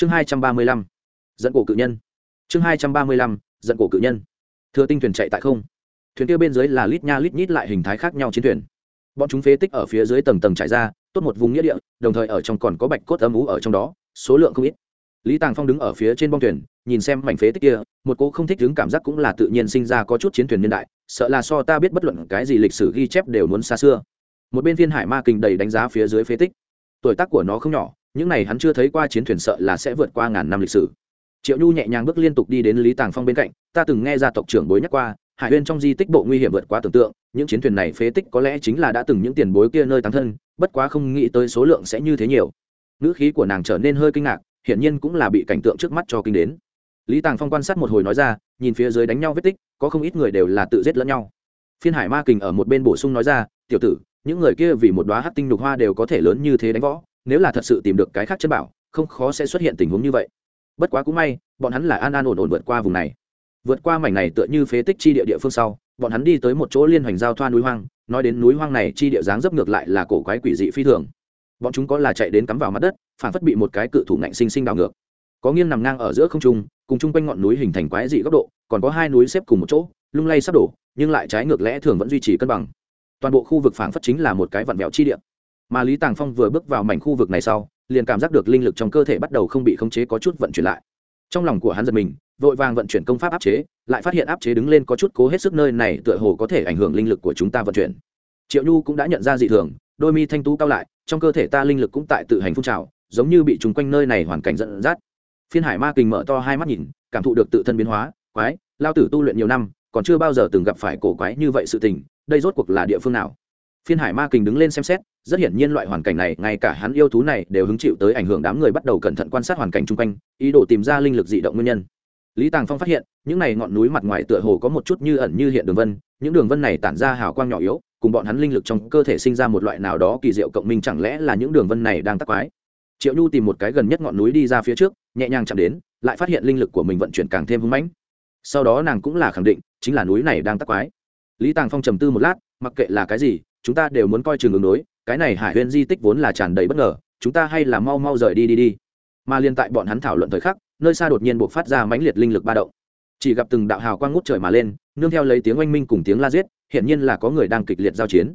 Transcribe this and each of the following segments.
chương hai trăm ba mươi lăm, dẫn cổ cự nhân. Chương hai trăm ba mươi lăm, dẫn cổ cự nhân. Thừa tinh thuyền chạy tại không. Thuyền kia bên dưới là lít nha lít nhít lại hình thái khác nhau chiến thuyền. Bọn chúng phế tích ở phía dưới tầng tầng trải ra, tốt một vùng nghĩa địa, đồng thời ở trong còn có bạch cốt âm ú ở trong đó, số lượng không ít. Lý tàng phong đứng ở phía trên bong thuyền, nhìn xem mảnh phế tích kia, một cô không thích đứng cảm giác cũng là tự nhiên sinh ra có chút chiến thuyền niên đại, sợ là so ta biết bất luận cái gì lịch sử ghi chép đều muốn xa xưa. Một bên viên hải ma kình đầy đánh giá phía dưới phế tích. Tuổi tác của nó không nhỏ những này hắn chưa thấy qua chiến thuyền sợ là sẽ vượt qua ngàn năm lịch sử. Triệu nhu nhẹ nhàng bước liên tục đi đến lý tàng phong bên cạnh, ta từng nghe gia tộc trưởng bối nhắc qua, hải huyên trong di tích bộ nguy hiểm vượt quá tưởng tượng, những chiến thuyền này phế tích có lẽ chính là đã từng những tiền bối kia nơi tán thân, bất quá không nghĩ tới số lượng sẽ như thế nhiều. Ngữ khí của nàng trở nên hơi kinh ngạc, hiển nhiên cũng là bị cảnh tượng trước mắt cho kinh đến. Lý tàng phong quan sát một hồi nói ra, nhìn phía dưới đánh nhau vết tích, có không ít người đều là tự giết lẫn nhau. Phiên hải ma kình ở một bên bổ sung nói ra, tiểu tử, những người kia vì một đoá hát tinh đục hoa đều có thể lớn như thế đánh võ nếu là thật sự tìm được cái khác chân bảo, không khó sẽ xuất hiện tình huống như vậy. Bất quá cũng may, bọn hắn là an an ổn ổn vượt qua vùng này. Vượt qua mảnh này tựa như phế tích chi địa địa phương sau, bọn hắn đi tới một chỗ liên hoành giao thoa núi hoang, nói đến núi hoang này chi địa dáng dấp ngược lại là cổ quái quỷ dị phi thường. Bọn chúng có là chạy đến cắm vào mặt đất, phản phất bị một cái cự thủ ngạnh sinh sinh đào ngược. Có nghiêng nằm ngang ở giữa không trung, cùng chung quanh ngọn núi hình thành quái dị góc độ, còn có hai núi xếp cùng một chỗ, lung lay sắp đổ, nhưng lại trái ngược lẽ thường vẫn duy trì cân bằng. Toàn bộ khu vực phản phất chính là một cái vặn vẹo chi địa mà lý tàng phong vừa bước vào mảnh khu vực này sau, liền cảm giác được linh lực trong cơ thể bắt đầu không bị khống chế có chút vận chuyển lại. Trong lòng của hắn giật mình, vội vàng vận chuyển công pháp áp chế, lại phát hiện áp chế đứng lên có chút cố hết sức nơi này tựa hồ có thể ảnh hưởng linh lực của chúng ta vận chuyển. Triệu nhu cũng đã nhận ra dị thường, đôi mi thanh tú cao lại, trong cơ thể ta linh lực cũng tại tự hành phun trào, giống như bị trùng quanh nơi này hoàn cảnh dẫn dắt. Phiên hải ma kình mở to hai mắt nhìn, cảm thụ được tự thân biến hóa, quái, lao tử tu luyện nhiều năm, còn chưa bao giờ từng gặp phải cổ quái như vậy sự tình, đây rốt cuộc là địa phương nào? Phiên hải ma kình đứng lên xem xét, rất hiển nhiên loại hoàn cảnh này, ngay cả hắn yêu thú này đều hứng chịu tới ảnh hưởng đám người bắt đầu cẩn thận quan sát hoàn cảnh chung quanh, ý đồ tìm ra linh lực dị động nguyên nhân. Lý tàng phong phát hiện, những này ngọn núi mặt ngoài tựa hồ có một chút như ẩn như hiện đường vân, những đường vân này tản ra hào quang nhỏ yếu, cùng bọn hắn linh lực trong cơ thể sinh ra một loại nào đó kỳ diệu cộng minh chẳng lẽ là những đường vân này đang tắc quái. Triệu nhu tìm một cái gần nhất ngọn núi đi ra phía trước, nhẹ nhàng chạm đến, lại phát hiện linh lực của mình vận chuyển càng thêm hưng mãnh. Sau đó nàng cũng là khẳng định, chính là núi này đang tắc quái. Lý tàng phong trầm tư một lát, mặc kệ là cái gì chúng ta đều muốn coi chừng ứng đối, cái này hải huyên di tích vốn là tràn đầy bất ngờ, chúng ta hay là mau mau rời đi đi đi. Mà liên tại bọn hắn thảo luận thời khắc, nơi xa đột nhiên buộc phát ra mãnh liệt linh lực ba động. Chỉ gặp từng đạo hào quang ngút trời mà lên, nương theo lấy tiếng oanh minh cùng tiếng la giết hiện nhiên là có người đang kịch liệt giao chiến.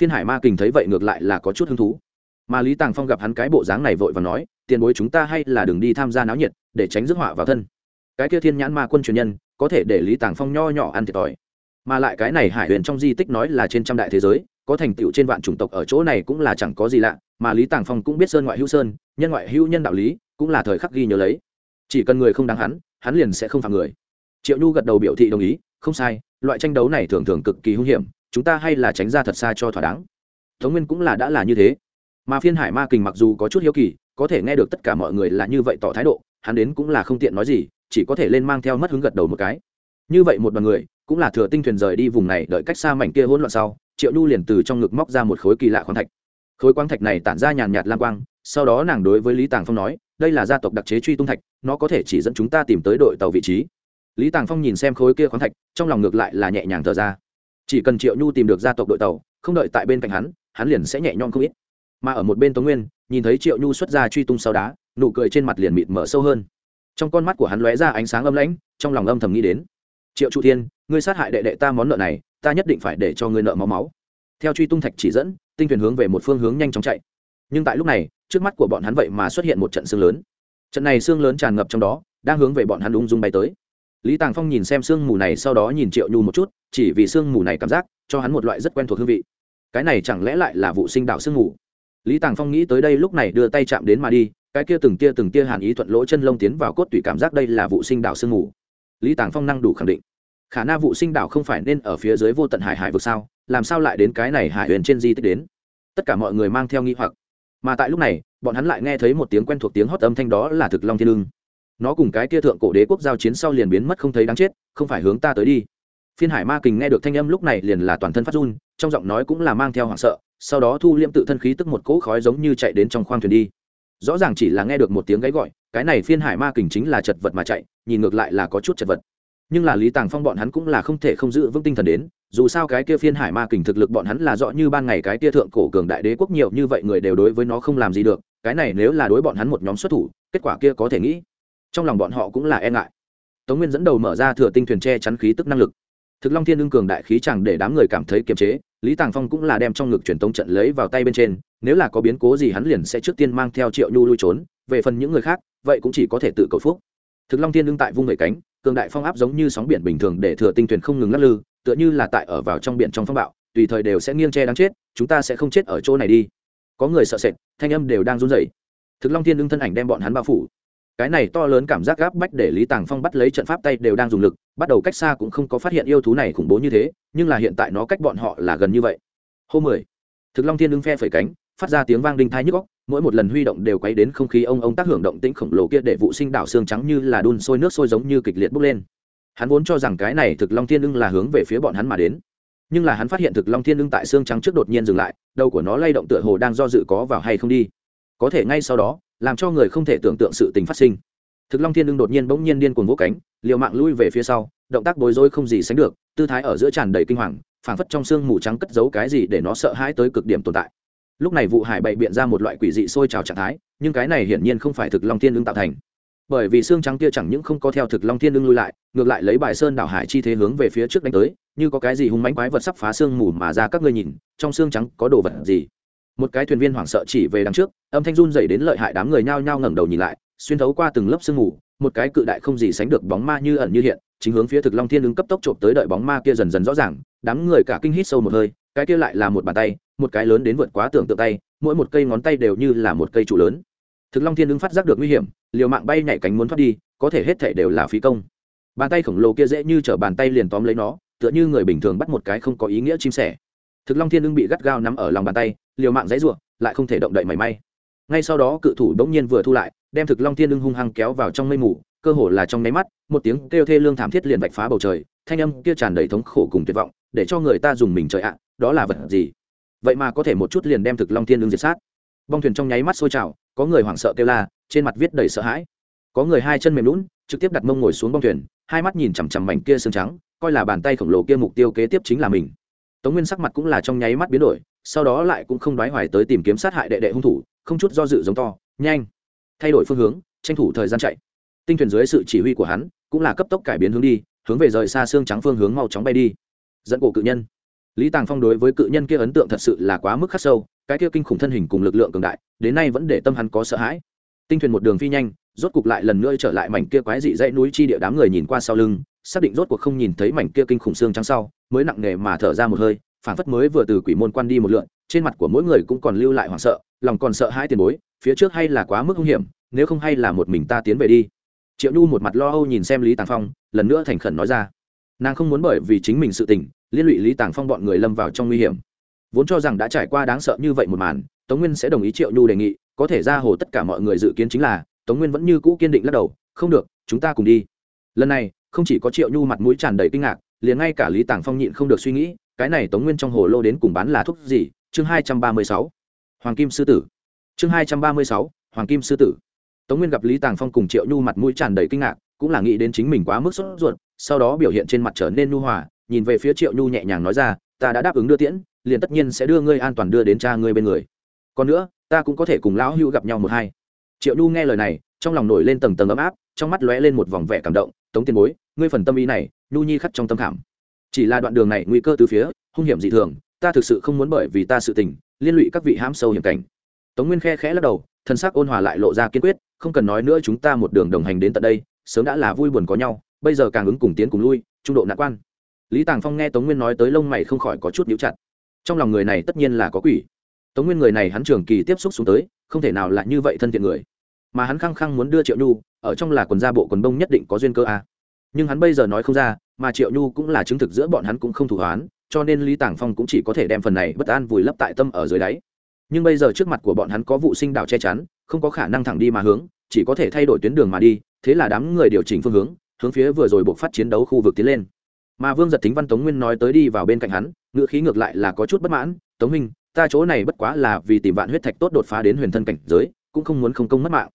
Phiên hải ma kình thấy vậy ngược lại là có chút hứng thú. Mà lý tàng phong gặp hắn cái bộ dáng này vội và nói, tiền bối chúng ta hay là đừng đi tham gia náo nhiệt, để tránh rước họa vào thân. Cái kia thiên nhãn ma quân truyền nhân, có thể để lý tàng phong nho nhỏ ăn thiệt thòi. Mà lại cái này hải huyền trong di tích nói là trên trăm đại thế giới có thành tựu trên vạn chủng tộc ở chỗ này cũng là chẳng có gì lạ, mà lý tàng phong cũng biết sơn ngoại hữu sơn, nhân ngoại hữu nhân đạo lý, cũng là thời khắc ghi nhớ lấy. Chỉ cần người không đáng hắn hắn liền sẽ không phạm người. Triệu nhu gật đầu biểu thị đồng ý, không sai, loại tranh đấu này thường thường cực kỳ hung hiểm, chúng ta hay là tránh ra thật xa cho thỏa đáng. Thống nguyên cũng là đã là như thế. Mà phiên hải ma kình mặc dù có chút hiếu kỳ, có thể nghe được tất cả mọi người là như vậy tỏ thái độ, hắn đến cũng là không tiện nói gì, chỉ có thể lên mang theo mất hứng gật đầu một cái. Như vậy một đoàn người, cũng là thừa tinh thuyền rời đi vùng này, đợi cách xa mảnh kia hỗn loạn sau triệu nhu liền từ trong ngực móc ra một khối kỳ lạ khoáng thạch. Khối quang thạch này tản ra nhàn nhạt lam quang, sau đó nàng đối với lý tàng phong nói, đây là gia tộc đặc chế truy tung thạch, nó có thể chỉ dẫn chúng ta tìm tới đội tàu vị trí. Lý tàng phong nhìn xem khối kia khoáng thạch, trong lòng ngược lại là nhẹ nhàng thở ra. Chỉ cần triệu nhu tìm được gia tộc đội tàu, không đợi tại bên cạnh hắn hắn liền sẽ nhẹ nhõm không ít. Mà ở một bên tống nguyên, nhìn thấy triệu nhu xuất ra truy tung sau đá, nụ cười trên mặt liền mịt mở sâu hơn. Trong con mắt của hắn lóe ra ánh sáng âm lãnh, trong lòng âm thầm nghĩ đến. Triệu trụ thiên, ngươi sát hại đệ đệ ta món nợ này ta nhất định phải để cho ngươi nợ máu máu. Theo truy tung thạch chỉ dẫn, tinh thuyền hướng về một phương hướng nhanh chóng chạy. Nhưng tại lúc này, trước mắt của bọn hắn vậy mà xuất hiện một trận xương lớn. Trận này xương lớn tràn ngập trong đó, đang hướng về bọn hắn ung dung bay tới. Lý tàng phong nhìn xem sương mù này, sau đó nhìn triệu nhu một chút, chỉ vì sương mù này cảm giác, cho hắn một loại rất quen thuộc hương vị. Cái này chẳng lẽ lại là vụ sinh đạo sương mù? Lý tàng phong nghĩ tới đây lúc này đưa tay chạm đến mà đi, cái kia từng tia từng tia hàn ý thuận lỗ chân lông tiến vào cốt tủy cảm giác đây là vụ sinh đạo sương mù. Lý tàng phong năng đủ khẳng định khả năng vụ sinh đảo không phải nên ở phía dưới vô tận hải hải vực sao? Làm sao lại đến cái này hải huyền trên di tích đến? Tất cả mọi người mang theo nghi hoặc. Mà tại lúc này, bọn hắn lại nghe thấy một tiếng quen thuộc tiếng hót âm thanh đó là thực long thiên lương nó cùng cái kia thượng cổ đế quốc giao chiến sau liền biến mất không thấy đáng chết, không phải hướng ta tới đi. Phiên hải ma kình nghe được thanh âm lúc này liền là toàn thân phát run, trong giọng nói cũng là mang theo hoảng sợ, sau đó thu liêm tự thân khí tức một cỗ khói giống như chạy đến trong khoang thuyền đi. Rõ ràng chỉ là nghe được một tiếng gáy gọi, cái này phiên hải ma kình chính là chật vật mà chạy, nhìn ngược lại là có chút chật vật nhưng là lý tàng phong bọn hắn cũng là không thể không giữ vững tinh thần đến, dù sao cái kia phiên hải ma kình thực lực bọn hắn là rõ như ban ngày cái kia thượng cổ cường đại đế quốc nhiều như vậy người đều đối với nó không làm gì được, cái này nếu là đối bọn hắn một nhóm xuất thủ, kết quả kia có thể nghĩ. Trong lòng bọn họ cũng là e ngại. Tống nguyên dẫn đầu mở ra thừa tinh thuyền che chắn khí tức năng lực. Thực long thiên ưng cường đại khí chẳng để đám người cảm thấy kiềm chế, lý tàng phong cũng là đem trong ngực truyền tống trận lấy vào tay bên trên, nếu là có biến cố gì hắn liền sẽ trước tiên mang theo triệu nhu lui trốn, về phần những người khác, vậy cũng chỉ có thể tự cầu phúc. Thực long thiên ưng tại vung người cánh cường đại phong áp giống như sóng biển bình thường để thừa tinh thuyền không ngừng lắc lư, tựa như là tại ở vào trong biển trong phong bạo, tùy thời đều sẽ nghiêng che đáng chết, chúng ta sẽ không chết ở chỗ này đi. Có người sợ sệt, thanh âm đều đang run rẩy. Thực long thiên ưng thân ảnh đem bọn hắn bao phủ. Cái này to lớn cảm giác gáp bách để lý tàng phong bắt lấy trận pháp tay đều đang dùng lực, bắt đầu cách xa cũng không có phát hiện yêu thú này khủng bố như thế, nhưng là hiện tại nó cách bọn họ là gần như vậy. Hôm mười. Thực long thiên ưng phe phẩy cánh, phát ra tiếng vang đinh thai nhức góc mỗi một lần huy động đều quấy đến không khí ông ông tác hưởng động tĩnh khổng lồ kia để vụ sinh đảo xương trắng như là đun sôi nước sôi giống như kịch liệt bốc lên. Hắn vốn cho rằng cái này thực long thiên ưng là hướng về phía bọn hắn mà đến. Nhưng là hắn phát hiện thực long thiên ưng tại xương trắng trước đột nhiên dừng lại, đầu của nó lay động tựa hồ đang do dự có vào hay không đi. Có thể ngay sau đó, làm cho người không thể tưởng tượng sự tình phát sinh. Thực long thiên ưng đột nhiên bỗng nhiên điên cuồng vỗ cánh, liều mạng lui về phía sau, động tác bối rối không gì sánh được, tư thái ở giữa tràn đầy kinh hoàng, phảng phất trong xương mù trắng cất giấu cái gì để nó sợ hãi tới cực điểm tồn tại lúc này vụ hải bậy biện ra một loại quỷ dị sôi trào trạng thái, nhưng cái này hiển nhiên không phải thực long thiên ưng tạo thành. Bởi vì xương trắng kia chẳng những không có theo thực long thiên ưng lui lại, ngược lại lấy bài sơn đảo hải chi thế hướng về phía trước đánh tới, như có cái gì hung mánh quái vật sắp phá xương mù mà ra các ngươi nhìn, trong xương trắng có đồ vật gì? Một cái thuyền viên hoảng sợ chỉ về đằng trước, âm thanh run dày đến lợi hại đám người nhao nhao ngẩng đầu nhìn lại, xuyên thấu qua từng lớp sương mù, một cái cự đại không gì sánh được bóng ma như ẩn như hiện, chính hướng phía thực long thiên ứng cấp tốc trộm tới đợi bóng ma kia dần dần rõ ràng, đám người cả kinh hít sâu một hơi, cái kia lại là một bàn tay một cái lớn đến vượt quá tưởng tượng tay, mỗi một cây ngón tay đều như là một cây trụ lớn. Thực long thiên ứng phát giác được nguy hiểm, liều mạng bay nhảy cánh muốn thoát đi, có thể hết thể đều là phí công. Bàn tay khổng lồ kia dễ như t bàn tay liền tóm lấy nó, tựa như người bình thường bắt một cái không có ý nghĩa chim sẻ. Thực long thiên ưng bị gắt gao nắm ở lòng bàn tay, liều mạng dãy ruộng, lại không thể động đậy mảy may. Ngay sau đó cự thủ bỗng nhiên vừa thu lại, đem thực long thiên ưng hung hăng kéo vào trong mây mù, cơ hồ là trong nháy mắt, một tiếng kêu thê lương thảm thiết liền vạch phá bầu trời, thanh âm kia tràn đầy thống khổ cùng tuyệt vọng, để cho người ta dùng mình trời ạ, đó là vật gì? Vậy mà có thể một chút liền đem thực long thiên lương diệt sát. Bong thuyền trong nháy mắt sôi trào, có người hoảng sợ kêu la, trên mặt viết đầy sợ hãi. Có người hai chân mềm lún, trực tiếp đặt mông ngồi xuống bong thuyền, hai mắt nhìn chằm chằm mảnh kia xương trắng, coi là bàn tay khổng lồ kia mục tiêu kế tiếp chính là mình. Tống nguyên sắc mặt cũng là trong nháy mắt biến đổi, sau đó lại cũng không đoái hoài tới tìm kiếm sát hại đệ đệ hung thủ, không chút do dự giống to, nhanh, thay đổi phương hướng, tranh thủ thời gian chạy. Tinh thuyền dưới sự chỉ huy của hắn, cũng là cấp tốc cải biến hướng đi, hướng về rời xa xương trắng phương hướng mau chóng bay đi. Dẫn cổ cự nhân lý tàng phong đối với cự nhân kia ấn tượng thật sự là quá mức khắc sâu, cái kia kinh khủng thân hình cùng lực lượng cường đại, đến nay vẫn để tâm hắn có sợ hãi. Tinh thuyền một đường phi nhanh, rốt cục lại lần nữa trở lại mảnh kia quái dị dãy núi chi địa đám người nhìn qua sau lưng, xác định rốt cuộc không nhìn thấy mảnh kia kinh khủng xương trắng sau, mới nặng nề mà thở ra một hơi phản phất mới vừa từ quỷ môn quan đi một lượn, trên mặt của mỗi người cũng còn lưu lại hoảng sợ, lòng còn sợ hai tiền bối, phía trước hay là quá mức hung hiểm, nếu không hay là một mình ta tiến về đi. Triệu nhu một mặt lo âu nhìn xem lý tàng phong, lần nữa thành khẩn nói ra. Nàng không muốn bởi vì chính mình sự tình liên lụy lý tàng phong bọn người lâm vào trong nguy hiểm. Vốn cho rằng đã trải qua đáng sợ như vậy một màn, tống nguyên sẽ đồng ý triệu nhu đề nghị, có thể ra hồ tất cả mọi người dự kiến chính là, tống nguyên vẫn như cũ kiên định lắc đầu, không được, chúng ta cùng đi. Lần này, không chỉ có triệu nhu mặt mũi tràn đầy kinh ngạc, liền ngay cả lý tàng phong nhịn không được suy nghĩ, cái này tống nguyên trong hồ lô đến cùng bán là thuốc gì? Chương hai trăm ba mươi sáu. Hoàng kim sư tử. Chương hai trăm ba mươi sáu, hoàng kim sư tử. Tống nguyên gặp lý tàng phong cùng triệu nhu mặt mũi tràn đầy kinh ngạc, cũng là nghĩ đến chính mình quá mức sốt ruột, sau đó biểu hiện trên mặt trở nên nhu hòa nhìn về phía triệu nhu nhẹ nhàng nói ra, ta đã đáp ứng đưa tiễn, liền tất nhiên sẽ đưa ngươi an toàn đưa đến cha ngươi bên người. Còn nữa, ta cũng có thể cùng lão hưu gặp nhau một hai. Triệu nhu nghe lời này, trong lòng nổi lên tầng tầng ấm áp, trong mắt lóe lên một vòng vẻ cảm động, tống tiền bối, ngươi phần tâm ý này, nhu nhi khắc trong tâm khảm. Chỉ là đoạn đường này nguy cơ từ phía, hung hiểm dị thường, ta thực sự không muốn bởi vì ta sự tình, liên lụy các vị hãm sâu hiểm cảnh. Tống nguyên khe khẽ lắc đầu thân xác ôn hòa lại lộ ra kiên quyết, không cần nói nữa, chúng ta một đường đồng hành đến tận đây, sớm đã là vui buồn có nhau, bây giờ càng ứng cùng tiến cùng lui, trung độ nạn quan lý tàng phong nghe tống nguyên nói tới lông mày không khỏi có chút nhíu chặt. Trong lòng người này tất nhiên là có quỷ. Tống nguyên người này hắn trường kỳ tiếp xúc xuống tới, không thể nào là như vậy thân thiện người. Mà hắn khăng khăng muốn đưa triệu nhu, ở trong là quần gia bộ quần bông nhất định có duyên cơ a. À. nhưng hắn bây giờ nói không ra, mà triệu nhu cũng là chứng thực giữa bọn hắn cũng không thủ hoán, cho nên lý tàng phong cũng chỉ có thể đem phần này bất an vùi lấp tại tâm ở dưới đáy. Nhưng bây giờ trước mặt của bọn hắn có vụ sinh đảo che chắn, không có khả năng thẳng đi mà hướng, chỉ có thể thay đổi tuyến đường mà đi, thế là đám người điều chỉnh phương hướng hướng phía vừa rồi buộc phát chiến đấu khu vực tiến lên mà vương giật thính văn tống nguyên nói tới đi vào bên cạnh hắn ngữ khí ngược lại là có chút bất mãn tống minh ta chỗ này bất quá là vì tìm vạn huyết thạch tốt đột phá đến huyền thân cảnh giới cũng không muốn không công mất mạng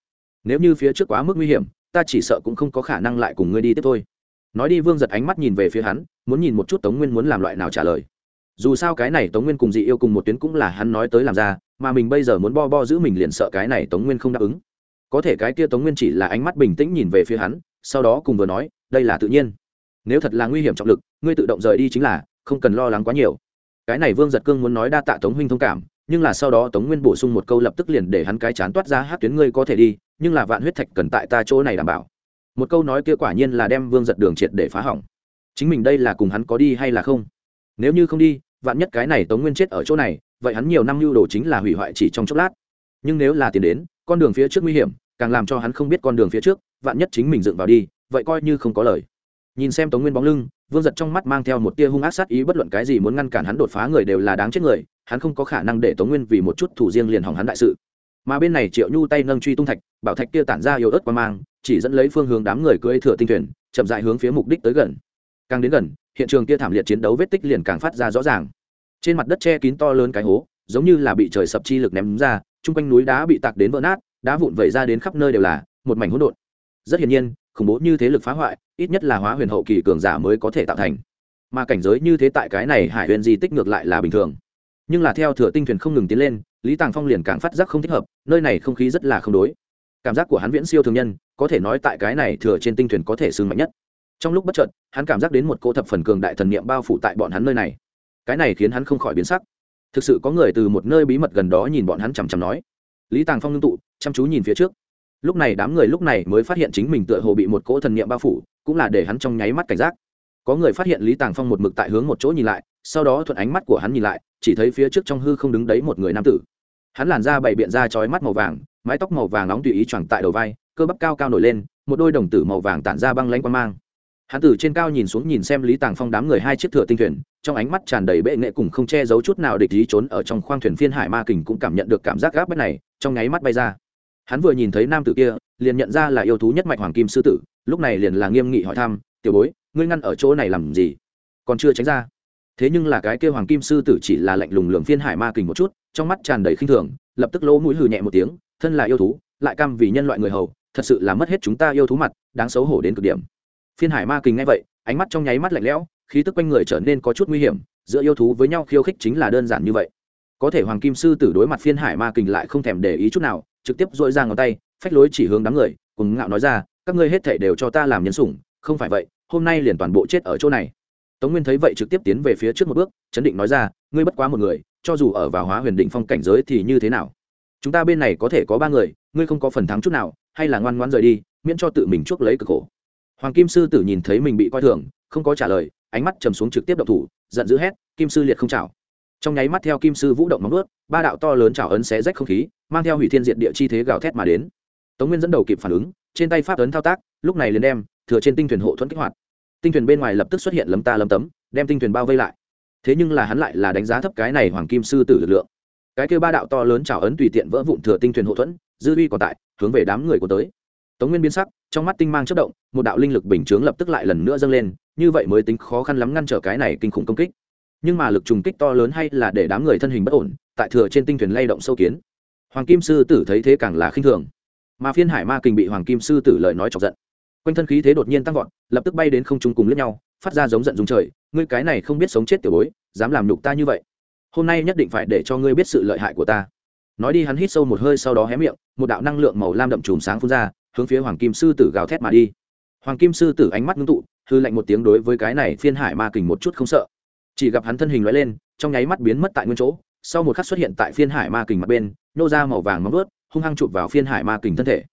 nếu như phía trước quá mức nguy hiểm ta chỉ sợ cũng không có khả năng lại cùng ngươi đi tiếp thôi nói đi vương giật ánh mắt nhìn về phía hắn muốn nhìn một chút tống nguyên muốn làm loại nào trả lời dù sao cái này tống nguyên cùng dị yêu cùng một tuyến cũng là hắn nói tới làm ra mà mình bây giờ muốn bo bo giữ mình liền sợ cái này tống nguyên không đáp ứng có thể cái kia tống nguyên chỉ là ánh mắt bình tĩnh nhìn về phía hắn sau đó cùng vừa nói đây là tự nhiên nếu thật là nguy hiểm trọng lực, ngươi tự động rời đi chính là, không cần lo lắng quá nhiều. Cái này vương giật cương muốn nói đa tạ tống huynh thông cảm, nhưng là sau đó tống nguyên bổ sung một câu lập tức liền để hắn cái chán toát ra hát tuyến ngươi có thể đi, nhưng là vạn huyết thạch cần tại ta chỗ này đảm bảo. Một câu nói kia quả nhiên là đem vương giật đường triệt để phá hỏng. Chính mình đây là cùng hắn có đi hay là không? Nếu như không đi, vạn nhất cái này tống nguyên chết ở chỗ này, vậy hắn nhiều năm lưu đồ chính là hủy hoại chỉ trong chốc lát. Nhưng nếu là tiền đến, con đường phía trước nguy hiểm, càng làm cho hắn không biết con đường phía trước, vạn nhất chính mình dựng vào đi, vậy coi như không có lời nhìn xem tống nguyên bóng lưng, vương giật trong mắt mang theo một tia hung ác sát ý, bất luận cái gì muốn ngăn cản hắn đột phá người đều là đáng chết người, hắn không có khả năng để tống nguyên vì một chút thủ riêng liền hỏng hắn đại sự. Mà bên này triệu nhu tay nâng truy tung thạch, bảo thạch kia tản ra yếu ớt qua mang, chỉ dẫn lấy phương hướng đám người cưỡi thừa tinh thuyền, chậm dại hướng phía mục đích tới gần. Càng đến gần, hiện trường kia thảm liệt chiến đấu vết tích liền càng phát ra rõ ràng. Trên mặt đất che kín to lớn cái hố, giống như là bị trời sập chi lực ném ra, chung quanh núi đá bị tạc đến vỡ nát, đá vụn vẩy ra đến khắp nơi đều là, một mảnh hỗn độn. Rất hiển nhiên khủng bố như thế lực phá hoại, ít nhất là hóa huyền hậu kỳ cường giả mới có thể tạo thành. Mà cảnh giới như thế tại cái này hải huyền di tích ngược lại là bình thường. Nhưng là theo thừa tinh thuyền không ngừng tiến lên, lý tàng phong liền càng phát giác không thích hợp, nơi này không khí rất là không đối. Cảm giác của hắn viễn siêu thường nhân, có thể nói tại cái này thừa trên tinh thuyền có thể sưng mạnh nhất. Trong lúc bất chợt, hắn cảm giác đến một cỗ thập phần cường đại thần niệm bao phủ tại bọn hắn nơi này. Cái này khiến hắn không khỏi biến sắc. Thực sự có người từ một nơi bí mật gần đó nhìn bọn hắn chằm chằm nói. Lý tàng phong ngưng tụ, chăm chú nhìn phía trước lúc này đám người lúc này mới phát hiện chính mình tựa hồ bị một cỗ thần niệm bao phủ, cũng là để hắn trong nháy mắt cảnh giác. Có người phát hiện lý tàng phong một mực tại hướng một chỗ nhìn lại, sau đó thuận ánh mắt của hắn nhìn lại, chỉ thấy phía trước trong hư không đứng đấy một người nam tử. Hắn làn da bày biện ra chói mắt màu vàng, mái tóc màu vàng nóng tùy ý choàng tại đầu vai, cơ bắp cao cao nổi lên, một đôi đồng tử màu vàng tản ra băng lanh quan mang. Hắn từ trên cao nhìn xuống nhìn xem lý tàng phong đám người hai chiếc thừa tinh thuyền, trong ánh mắt tràn đầy bệ nghệ cùng không che giấu chút nào địch ý trốn ở trong khoang thuyền phiên hải ma kình cũng cảm nhận được cảm giác gáp bách này, trong nháy mắt bay ra hắn vừa nhìn thấy nam tử kia, liền nhận ra là yêu thú nhất mạch hoàng kim sư tử, lúc này liền là nghiêm nghị hỏi thăm, tiểu bối, ngươi ngăn ở chỗ này làm gì? Còn chưa tránh ra. Thế nhưng là cái kia hoàng kim sư tử chỉ là lạnh lùng lường phiên hải ma kình một chút, trong mắt tràn đầy khinh thường, lập tức lỗ mũi hừ nhẹ một tiếng, thân là yêu thú, lại căm vì nhân loại người hầu, thật sự là mất hết chúng ta yêu thú mặt, đáng xấu hổ đến cực điểm. Phiên hải ma kình ngay vậy, ánh mắt trong nháy mắt lạnh lẽo, khí tức quanh người trở nên có chút nguy hiểm, giữa yêu thú với nhau khiêu khích chính là đơn giản như vậy. Có thể hoàng kim sư tử đối mặt phiên hải ma kình lại không thèm để ý chút nào trực tiếp dội ra ngón tay, phách lối chỉ hướng đám người, cùng ngạo nói ra, các ngươi hết thể đều cho ta làm nhân sủng, không phải vậy, hôm nay liền toàn bộ chết ở chỗ này. Tống nguyên thấy vậy trực tiếp tiến về phía trước một bước, chấn định nói ra, ngươi bất quá một người, cho dù ở vào hóa huyền định phong cảnh giới thì như thế nào? Chúng ta bên này có thể có ba người, ngươi không có phần thắng chút nào, hay là ngoan ngoan rời đi, miễn cho tự mình chuốc lấy cực khổ. Hoàng kim sư tử nhìn thấy mình bị coi thường, không có trả lời, ánh mắt trầm xuống trực tiếp động thủ, giận dữ hét, kim sư liệt không chảo trong nháy mắt theo kim sư vũ động móng ướt ba đạo to lớn chảo ấn xé rách không khí, mang theo hủy thiên diện địa chi thế gào thét mà đến. Tống nguyên dẫn đầu kịp phản ứng, trên tay pháp ấn thao tác, lúc này liền đem, thừa trên tinh thuyền hộ thuẫn kích hoạt. Tinh thuyền bên ngoài lập tức xuất hiện lấm ta lấm tấm, đem tinh thuyền bao vây lại. Thế nhưng là hắn lại là đánh giá thấp cái này hoàng kim sư tử lực lượng. Cái kêu ba đạo to lớn chảo ấn tùy tiện vỡ vụn thừa tinh thuyền hộ thuẫn, dư uy còn tại, hướng về đám người của tới. Tống nguyên biến sắc, trong mắt tinh mang chất động, một đạo linh lực bình chướng lập tức lại lần nữa dâng lên, như vậy mới tính khó khăn lắm ngăn trở cái này kinh khủng công kích nhưng mà lực trùng kích to lớn hay là để đám người thân hình bất ổn, tại thừa trên tinh thuyền lay động sâu kiến. Hoàng kim sư tử thấy thế càng là khinh thường. Mà phiên hải ma kình bị hoàng kim sư tử lời nói chọc giận. Quanh thân khí thế đột nhiên tăng vọt, lập tức bay đến không trung cùng lướt nhau, phát ra giống giận dùng trời, ngươi cái này không biết sống chết tiểu bối, dám làm nhục ta như vậy. Hôm nay nhất định phải để cho ngươi biết sự lợi hại của ta. Nói đi hắn hít sâu một hơi sau đó hé miệng, một đạo năng lượng màu lam đậm chùm sáng phun ra, hướng phía hoàng kim sư tử gào thét mà đi. Hoàng kim sư tử ánh mắt ngưng tụ, hư lạnh một tiếng đối với cái này phiên hải ma kình một chút không sợ chỉ gặp hắn thân hình lóe lên, trong nháy mắt biến mất tại nguyên chỗ, sau một khắc xuất hiện tại phiên hải ma kình mặt bên, nô ra màu vàng móng ướt hung hăng chụp vào phiên hải ma kình thân thể.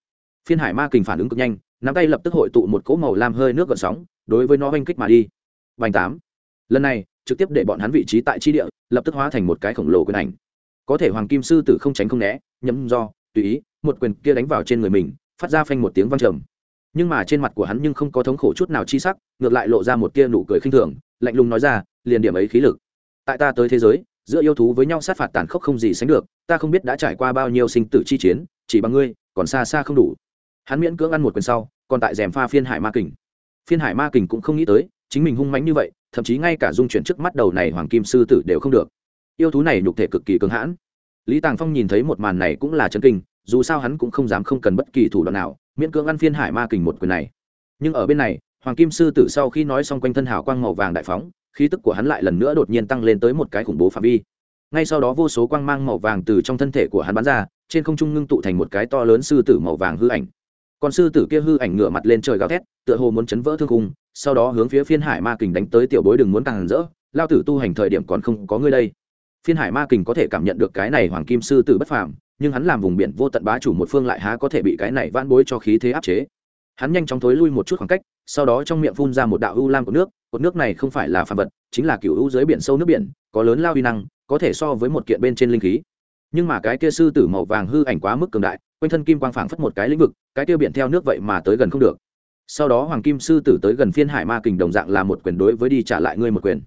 Phiên hải ma kình phản ứng cực nhanh, nắm tay lập tức hội tụ một cỗ màu lam hơi nước gợn sóng, đối với nó oanh kích mà đi. Vành tám. Lần này, trực tiếp để bọn hắn vị trí tại chi địa, lập tức hóa thành một cái khổng lồ quyền ảnh. Có thể hoàng kim sư tử không tránh không né nhấm do, tùy ý, một quyền kia đánh vào trên người mình, phát ra phanh một tiếng vang trầm. Nhưng mà trên mặt của hắn nhưng không có thống khổ chút nào chi sắc, ngược lại lộ ra một tia nụ cười khinh thường, lạnh lùng nói ra liền điểm ấy khí lực. Tại ta tới thế giới, giữa yêu thú với nhau sát phạt tàn khốc không gì sánh được, ta không biết đã trải qua bao nhiêu sinh tử chi chiến, chỉ bằng ngươi, còn xa xa không đủ. Hắn miễn cưỡng ăn một quyền sau, còn tại rèm pha phiên hải ma kình. Phiên hải ma kình cũng không nghĩ tới, chính mình hung mãnh như vậy, thậm chí ngay cả dung chuyển trước mắt đầu này hoàng kim sư tử đều không được. Yêu thú này nhục thể cực kỳ cưỡng hãn. Lý tàng phong nhìn thấy một màn này cũng là chân kinh, dù sao hắn cũng không dám không cần bất kỳ thủ đoạn nào, miễn cưỡng ăn phiên hải ma kình một quyền này. Nhưng ở bên này hoàng kim sư tử sau khi nói xong quanh thân hào quang màu vàng đại phóng, khí tức của hắn lại lần nữa đột nhiên tăng lên tới một cái khủng bố phạm vi. Ngay sau đó vô số quang mang màu vàng từ trong thân thể của hắn bắn ra, trên không trung ngưng tụ thành một cái to lớn sư tử màu vàng hư ảnh. Con sư tử kia hư ảnh ngửa mặt lên trời gào thét, tựa hồ muốn chấn vỡ thương cung sau đó hướng phía phiên hải ma kình đánh tới tiểu bối đừng muốn càng rỡ, lao tử tu hành thời điểm còn không có ngươi đây. Phiên hải ma kình có thể cảm nhận được cái này hoàng kim sư tử bất phàm, nhưng hắn làm vùng biển vô tận bá chủ một phương lại há có thể bị cái này van bối cho khí thế áp chế hắn nhanh chóng thối lui một chút khoảng cách, sau đó trong miệng phun ra một đạo u lam của nước, cột nước này không phải là phàm vật, chính là cựu u dưới biển sâu nước biển, có lớn lao uy năng, có thể so với một kiện bên trên linh khí. Nhưng mà cái kia sư tử màu vàng hư ảnh quá mức cường đại, quanh thân kim quang phảng phất một cái lĩnh vực, cái kia biển theo nước vậy mà tới gần không được. Sau đó hoàng kim sư tử tới gần phiên hải ma kình đồng dạng là một quyền đối với đi trả lại ngươi một quyền.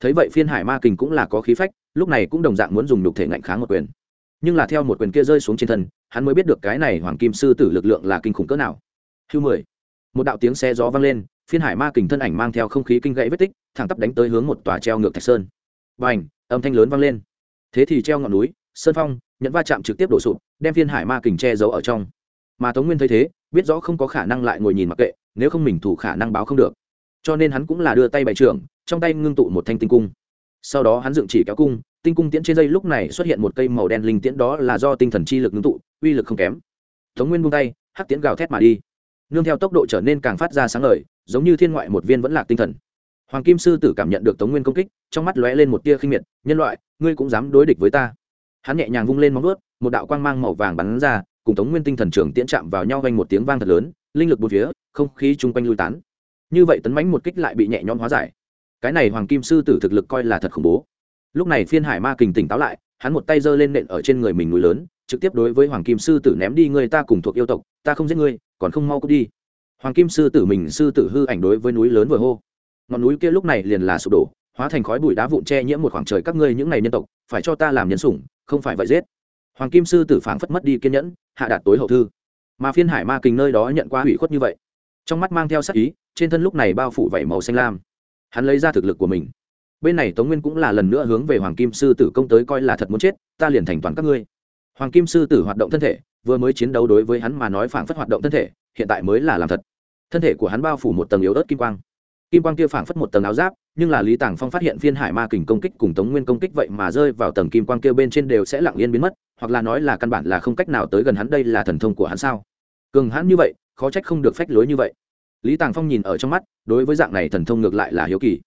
Thấy vậy phiên hải ma kình cũng là có khí phách, lúc này cũng đồng dạng muốn dùng đục thể ngạnh kháng một quyền. Nhưng là theo một quyền kia rơi xuống trên thân, hắn mới biết được cái này hoàng kim sư tử lực lượng là kinh khủng cỡ nào hưu mười. Một đạo tiếng xe gió vang lên, phiên hải ma kình thân ảnh mang theo không khí kinh gãy vết tích, thẳng tắp đánh tới hướng một tòa treo ngược thạch sơn. Và ảnh âm thanh lớn vang lên. Thế thì treo ngọn núi, sơn phong nhận va chạm trực tiếp đổ sụp, đem phiên hải ma kình che giấu ở trong. Mà tống nguyên thấy thế, biết rõ không có khả năng lại ngồi nhìn mặc kệ, nếu không mình thủ khả năng báo không được. Cho nên hắn cũng là đưa tay bày trưởng, trong tay ngưng tụ một thanh tinh cung. Sau đó hắn dựng chỉ kéo cung, tinh cung tiễn trên dây lúc này xuất hiện một cây màu đen linh tiễn đó là do tinh thần chi lực ngưng tụ, uy lực không kém. Tống nguyên buông tay, hắc tiễn gào thét mà đi nương theo tốc độ trở nên càng phát ra sáng ngời, giống như thiên ngoại một viên vẫn lạc tinh thần. Hoàng kim sư tử cảm nhận được tống nguyên công kích, trong mắt lóe lên một tia khinh miệt, nhân loại, ngươi cũng dám đối địch với ta? Hắn nhẹ nhàng vung lên móng ướt một đạo quang mang màu vàng bắn ra, cùng tống nguyên tinh thần trường tiễn chạm vào nhau vanh một tiếng vang thật lớn, linh lực bốn phía, không khí chung quanh lui tán. Như vậy tấn mánh một kích lại bị nhẹ nhõm hóa giải. Cái này hoàng kim sư tử thực lực coi là thật khủng bố. Lúc này phiên hải ma kình tỉnh táo lại hắn một tay giơ lên nện ở trên người mình núi lớn, trực tiếp đối với hoàng kim sư tử ném đi người ta cùng thuộc yêu tộc, ta không giết ngươi, còn không mau cút đi. Hoàng kim sư tử mình sư tử hư ảnh đối với núi lớn vừa hô. Ngọn núi kia lúc này liền là sụp đổ, hóa thành khói bụi đá vụn che nhiễm một khoảng trời các ngươi những ngày nhân tộc, phải cho ta làm nhân sủng, không phải vậy giết. Hoàng kim sư tử phảng phất mất đi kiên nhẫn, hạ đạt tối hậu thư. Mà phiên hải ma kình nơi đó nhận qua hủy khuất như vậy. Trong mắt mang theo sắc ý, trên thân lúc này bao phủ vảy màu xanh lam. Hắn lấy ra thực lực của mình bên này tống nguyên cũng là lần nữa hướng về hoàng kim sư tử công tới coi là thật muốn chết, ta liền thành toàn các ngươi. Hoàng kim sư tử hoạt động thân thể, vừa mới chiến đấu đối với hắn mà nói phảng phất hoạt động thân thể, hiện tại mới là làm thật. Thân thể của hắn bao phủ một tầng yếu ớt kim quang. Kim quang kia phảng phất một tầng áo giáp, nhưng là lý tàng phong phát hiện phiên hải ma kình công kích cùng tống nguyên công kích vậy mà rơi vào tầng kim quang kia bên trên đều sẽ lặng yên biến mất, hoặc là nói là căn bản là không cách nào tới gần hắn đây là thần thông của hắn sao? Cường hắn như vậy, khó trách không được phách lối như vậy. Lý tàng phong nhìn ở trong mắt, đối với dạng này thần thông ngược lại là hiếu kỳ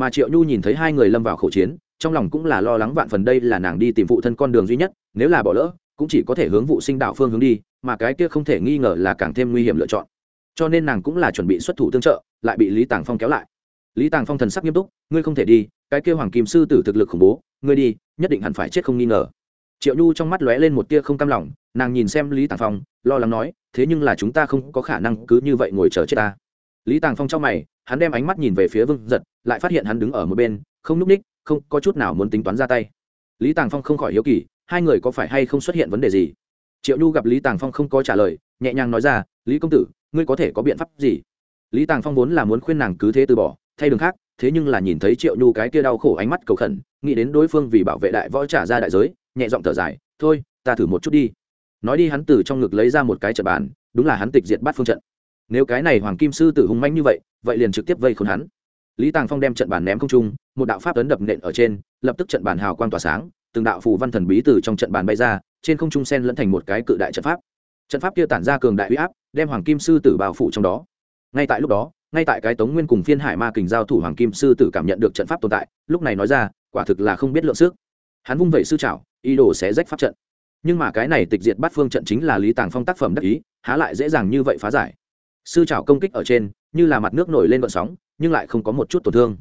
mà triệu nhu nhìn thấy hai người lâm vào khẩu chiến, trong lòng cũng là lo lắng vạn phần đây là nàng đi tìm phụ thân con đường duy nhất, nếu là bỏ lỡ, cũng chỉ có thể hướng vụ sinh đạo phương hướng đi, mà cái kia không thể nghi ngờ là càng thêm nguy hiểm lựa chọn. Cho nên nàng cũng là chuẩn bị xuất thủ tương trợ, lại bị lý tàng phong kéo lại. Lý tàng phong thần sắc nghiêm túc, ngươi không thể đi, cái kia hoàng kim sư tử thực lực khủng bố, ngươi đi, nhất định hẳn phải chết không nghi ngờ. Triệu nhu trong mắt lóe lên một tia không cam lòng, nàng nhìn xem lý tàng phong, lo lắng nói, thế nhưng là chúng ta không có khả năng cứ như vậy ngồi chờ chết ta lý tàng phong trong mày, hắn đem ánh mắt nhìn về phía vương giật, lại phát hiện hắn đứng ở một bên, không n ú c ních, không có chút nào muốn tính toán ra tay. Lý tàng phong không khỏi hiếu kỳ, hai người có phải hay không xuất hiện vấn đề gì? Triệu nhu gặp lý tàng phong không có trả lời, nhẹ nhàng nói ra, lý công tử, ngươi có thể có biện pháp gì? Lý tàng phong vốn là muốn khuyên nàng cứ thế từ bỏ, thay đường khác, thế nhưng là nhìn thấy triệu nhu cái kia đau khổ ánh mắt cầu khẩn, nghĩ đến đối phương vì bảo vệ đại võ trả ra đại giới, nhẹ giọng thở dài, thôi, ta thử một chút đi. Nói đi hắn từ trong ngực lấy ra một cái trận bàn, đúng là hắn tịch diệt bắt phương trận nếu cái này hoàng kim sư tử hung manh như vậy vậy liền trực tiếp vây khốn hắn. Lý tàng phong đem trận bàn ném không trung, một đạo pháp ấn đập nện ở trên, lập tức trận bàn hào quang tỏa sáng, từng đạo phù văn thần bí từ trong trận bàn bay ra, trên không trung sen lẫn thành một cái cự đại trận pháp. Trận pháp kia tản ra cường đại huy áp, đem hoàng kim sư tử bao phủ trong đó. Ngay tại lúc đó, ngay tại cái tống nguyên cùng phiên hải ma kình giao thủ hoàng kim sư tử cảm nhận được trận pháp tồn tại, lúc này nói ra, quả thực là không biết lượng sức. Hắn vung vẩy sư trảo, ý đồ sẽ rách pháp trận. Nhưng mà cái này tịch diệt bắt phương trận chính là lý tàng phong tác phẩm đắc ý, há lại dễ dàng như vậy phá giải sư trảo công kích ở trên, như là mặt nước nổi lên vận sóng, nhưng lại không có một chút tổn thương.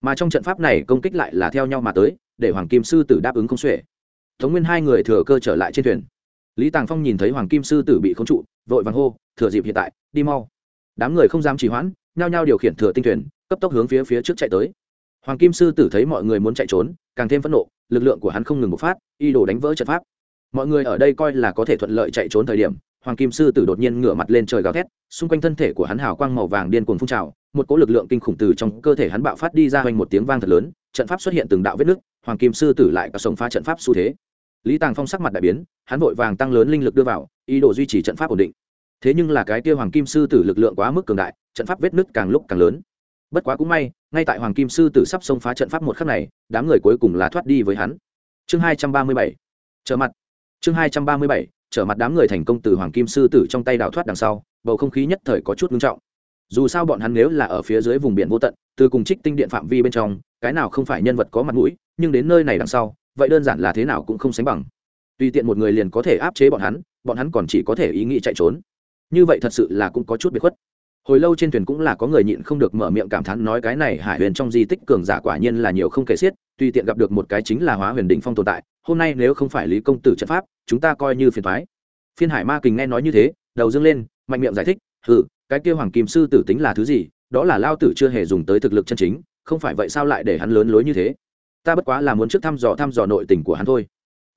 Mà trong trận pháp này công kích lại là theo nhau mà tới, để hoàng kim sư tử đáp ứng không xuể. Thống nguyên hai người thừa cơ trở lại trên thuyền. Lý tàng phong nhìn thấy hoàng kim sư tử bị khống trụ, vội vàng hô, thừa dịp hiện tại, đi mau. Đám người không dám trì hoãn, nhao nhao điều khiển thừa tinh thuyền, cấp tốc hướng phía phía trước chạy tới. Hoàng kim sư tử thấy mọi người muốn chạy trốn, càng thêm phẫn nộ, lực lượng của hắn không ngừng bộc phát y đồ đánh vỡ trận pháp. Mọi người ở đây coi là có thể thuận lợi chạy trốn thời điểm hoàng kim sư tử đột nhiên ngửa mặt lên trời gào thét, xung quanh thân thể của hắn hào quang màu vàng điên cuồng phun trào, một cỗ lực lượng kinh khủng từ trong cơ thể hắn bạo phát đi ra hoành một tiếng vang thật lớn, trận pháp xuất hiện từng đạo vết nứt, hoàng kim sư tử lại cả sống phá trận pháp xu thế. Lý tàng phong sắc mặt đại biến, hắn vội vàng tăng lớn linh lực đưa vào, ý đồ duy trì trận pháp ổn định. Thế nhưng là cái kia hoàng kim sư tử lực lượng quá mức cường đại, trận pháp vết nứt càng lúc càng lớn. Bất quá cũng may, ngay tại hoàng kim sư tử sắp xông phá trận pháp một khắc này, đám người cuối cùng là thoát đi với hắn. Chương hai trăm ba mươi bảy. Trở mặt. Chương hai trăm ba mươi bảy trở mặt đám người thành công từ hoàng kim sư tử trong tay đào thoát đằng sau, bầu không khí nhất thời có chút nghiêm trọng. Dù sao bọn hắn nếu là ở phía dưới vùng biển vô tận, từ cùng trích tinh điện phạm vi bên trong, cái nào không phải nhân vật có mặt mũi, nhưng đến nơi này đằng sau, vậy đơn giản là thế nào cũng không sánh bằng. Tùy tiện một người liền có thể áp chế bọn hắn bọn hắn còn chỉ có thể ý nghĩ chạy trốn. Như vậy thật sự là cũng có chút biệt khuất hồi lâu trên thuyền cũng là có người nhịn không được mở miệng cảm thán nói cái này hải huyền trong di tích cường giả quả nhiên là nhiều không kể xiết, tùy tiện gặp được một cái chính là hóa huyền đỉnh phong tồn tại, hôm nay nếu không phải lý công tử trận pháp, chúng ta coi như phiền thoái phiên hải ma kình nghe nói như thế, đầu dâng lên, mạnh miệng giải thích, hừ, cái kia hoàng kim sư tử tính là thứ gì? Đó là lao tử chưa hề dùng tới thực lực chân chính, không phải vậy sao lại để hắn lớn lối như thế? Ta bất quá là muốn trước thăm dò thăm dò nội tình của hắn thôi.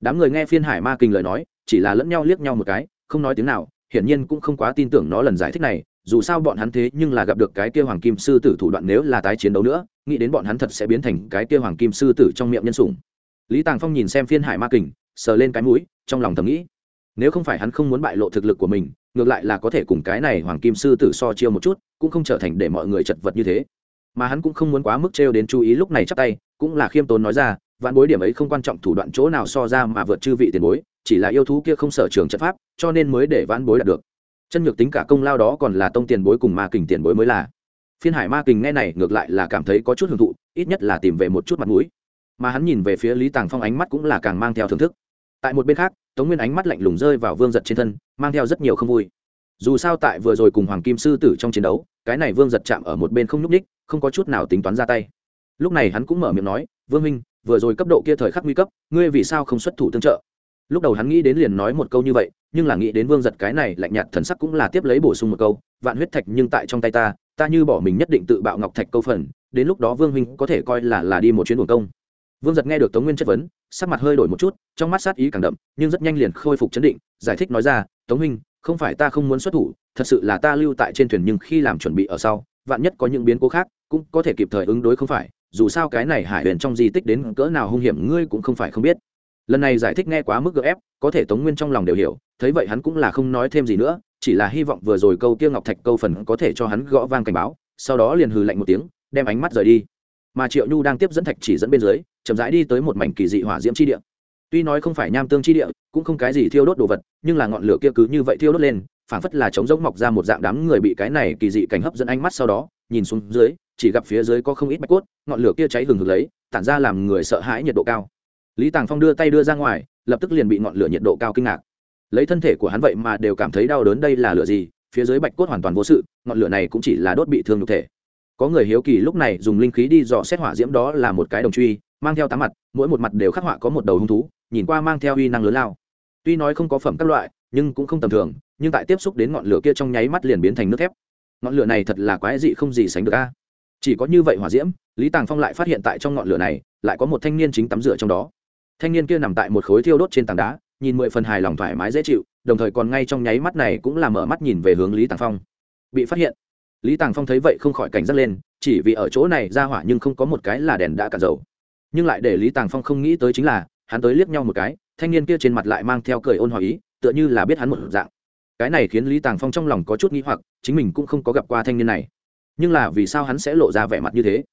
Đám người nghe phiên hải ma kình lời nói, chỉ là lẫn nhau liếc nhau một cái, không nói tiếng nào, hiển nhiên cũng không quá tin tưởng nó lần giải thích này dù sao bọn hắn thế nhưng là gặp được cái kia hoàng kim sư tử thủ đoạn nếu là tái chiến đấu nữa, nghĩ đến bọn hắn thật sẽ biến thành cái kia hoàng kim sư tử trong miệng nhân sủng. Lý tàng phong nhìn xem phiên hải ma kình, sờ lên cái mũi, trong lòng thầm nghĩ, nếu không phải hắn không muốn bại lộ thực lực của mình, ngược lại là có thể cùng cái này hoàng kim sư tử so chiêu một chút, cũng không trở thành để mọi người chật vật như thế. Mà hắn cũng không muốn quá mức trêu đến chú ý lúc này chắc tay, cũng là khiêm tốn nói ra, vạn bối điểm ấy không quan trọng thủ đoạn chỗ nào so ra mà vượt chư vị tiền bối, chỉ là yêu thú kia không sở trường trận pháp, cho nên mới để vãn bối đạt được chân nhược tính cả công lao đó còn là tông tiền bối cùng ma kình tiền bối mới là. Phiên hải ma kình nghe này ngược lại là cảm thấy có chút hưởng thụ, ít nhất là tìm về một chút mặt mũi. Mà hắn nhìn về phía lý tàng phong ánh mắt cũng là càng mang theo thưởng thức. Tại một bên khác, tống nguyên ánh mắt lạnh lùng rơi vào vương giật trên thân, mang theo rất nhiều không vui. Dù sao tại vừa rồi cùng hoàng kim sư tử trong chiến đấu, cái này vương giật chạm ở một bên không nhúc ních không có chút nào tính toán ra tay. Lúc này hắn cũng mở miệng nói, vương minh vừa rồi cấp độ kia thời khắc nguy cấp, ngươi vì sao không xuất thủ tương trợ? Lúc đầu hắn nghĩ đến liền nói một câu như vậy, nhưng là nghĩ đến vương giật cái này lạnh nhạt thần sắc cũng là tiếp lấy bổ sung một câu, vạn huyết thạch nhưng tại trong tay ta ta như bỏ mình nhất định tự bạo ngọc thạch câu phần, đến lúc đó vương huynh có thể coi là là đi một chuyến buồn công. Vương giật nghe được tống nguyên chất vấn, sắc mặt hơi đổi một chút, trong mắt sát ý càng đậm, nhưng rất nhanh liền khôi phục chấn định, giải thích nói ra, tống huynh, không phải ta không muốn xuất thủ, thật sự là ta lưu tại trên thuyền nhưng khi làm chuẩn bị ở sau, vạn nhất có những biến cố khác, cũng có thể kịp thời ứng đối không phải, dù sao cái này hải huyền trong di tích đến cỡ nào hung hiểm ngươi cũng không phải không biết lần này giải thích nghe quá mức gợ ép, có thể tống nguyên trong lòng đều hiểu, thấy vậy hắn cũng là không nói thêm gì nữa, chỉ là hy vọng vừa rồi câu kia ngọc thạch câu phần có thể cho hắn gõ vang cảnh báo, sau đó liền hừ lạnh một tiếng, đem ánh mắt rời đi. Mà triệu nhu đang tiếp dẫn thạch chỉ dẫn bên dưới, chậm rãi đi tới một mảnh kỳ dị hỏa diễm chi địa. Tuy nói không phải nham tương chi địa, cũng không cái gì thiêu đốt đồ vật, nhưng là ngọn lửa kia cứ như vậy thiêu đốt lên, phảng phất là trống rỗng mọc ra một dạng đám người bị cái này kỳ dị cảnh hấp dẫn ánh mắt sau đó, nhìn xuống dưới, chỉ gặp phía dưới có không ít bạch cốt, ngọn lửa kia cháy hừng hực lấy, tản ra làm người sợ hãi nhiệt độ cao lý tàng phong đưa tay đưa ra ngoài, lập tức liền bị ngọn lửa nhiệt độ cao kinh ngạc. Lấy thân thể của hắn vậy mà đều cảm thấy đau đớn đây là lửa gì, phía dưới bạch cốt hoàn toàn vô sự, ngọn lửa này cũng chỉ là đốt bị thương nhục thể. Có người hiếu kỳ lúc này dùng linh khí đi dò xét hỏa diễm đó là một cái đồng truy, mang theo tám mặt, mỗi một mặt đều khắc họa có một đầu hung thú, nhìn qua mang theo uy năng lớn lao. Tuy nói không có phẩm các loại, nhưng cũng không tầm thường, nhưng tại tiếp xúc đến ngọn lửa kia trong nháy mắt liền biến thành nước thép. Ngọn lửa này thật là quái dị không gì sánh được a. Chỉ có như vậy hỏa diễm, lý tàng phong lại phát hiện tại trong ngọn lửa này, lại có một thanh niên chính tắm rửa trong đó thanh niên kia nằm tại một khối thiêu đốt trên tảng đá, nhìn mười phần hài lòng thoải mái dễ chịu, đồng thời còn ngay trong nháy mắt này cũng là mở mắt nhìn về hướng lý tàng phong. Bị phát hiện, lý tàng phong thấy vậy không khỏi cảnh giác lên, chỉ vì ở chỗ này ra hỏa nhưng không có một cái là đèn đã cạn dầu. Nhưng lại để lý tàng phong không nghĩ tới chính là, hắn tới liếc nhau một cái, thanh niên kia trên mặt lại mang theo cười ôn hòa ý, tựa như là biết hắn một dạng. Cái này khiến lý tàng phong trong lòng có chút nghĩ hoặc, chính mình cũng không có gặp qua thanh niên này. Nhưng là vì sao hắn sẽ lộ ra vẻ mặt như thế?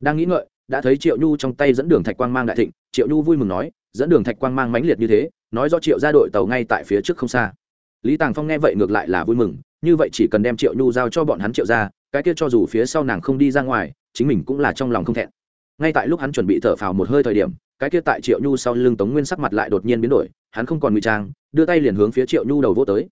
Đang nghĩ ngợi đã thấy triệu nhu trong tay dẫn đường thạch quang mang đại thịnh, triệu nhu vui mừng nói, dẫn đường thạch quang mang mãnh liệt như thế, nói do triệu ra đội tàu ngay tại phía trước không xa. Lý tàng phong nghe vậy ngược lại là vui mừng, như vậy chỉ cần đem triệu nhu giao cho bọn hắn triệu ra, cái kia cho dù phía sau nàng không đi ra ngoài, chính mình cũng là trong lòng không thẹn. Ngay tại lúc hắn chuẩn bị thở phào một hơi thời điểm, cái kia tại triệu nhu sau lưng tống nguyên sắc mặt lại đột nhiên biến đổi, hắn không còn ngụy trang, đưa tay liền hướng phía triệu nhu đầu vô tới.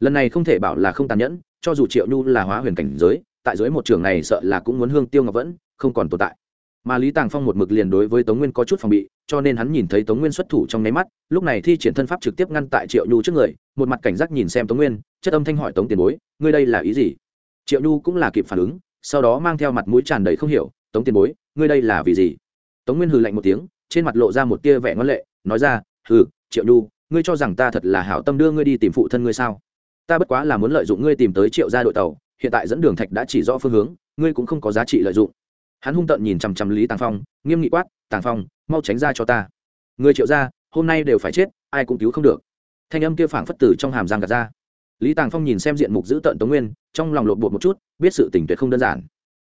Lần này không thể bảo là không tàn nhẫn, cho dù triệu nhu là hóa huyền cảnh giới, tại dưới một trường này sợ là cũng muốn hương tiêu ngọc vẫn, không còn tồn tại mà lý tàng phong một mực liền đối với tống nguyên có chút phòng bị, cho nên hắn nhìn thấy tống nguyên xuất thủ trong nháy mắt, lúc này thi triển thân pháp trực tiếp ngăn tại triệu nhu trước người, một mặt cảnh giác nhìn xem tống nguyên, chất âm thanh hỏi tống tiền bối, ngươi đây là ý gì? Triệu nhu cũng là kịp phản ứng, sau đó mang theo mặt mũi tràn đầy không hiểu, tống tiền bối, ngươi đây là vì gì? Tống nguyên hừ lạnh một tiếng, trên mặt lộ ra một tia vẻ ngân lệ, nói ra, hừ, triệu nhu, ngươi cho rằng ta thật là hảo tâm đưa ngươi đi tìm phụ thân ngươi sao? Ta bất quá là muốn lợi dụng ngươi tìm tới triệu gia đội tàu, hiện tại dẫn đường thạch đã chỉ rõ phương hướng, ngươi cũng không có giá trị lợi dụng hắn hung tợn nhìn chằm chằm lý tàng phong nghiêm nghị quát tàng phong mau tránh ra cho ta người triệu gia hôm nay đều phải chết ai cũng cứu không được thanh âm kia phảng phất tử trong hàm giang gạt ra lý tàng phong nhìn xem diện mục giữ tợn tống nguyên trong lòng lột bột một chút biết sự tình tuyệt không đơn giản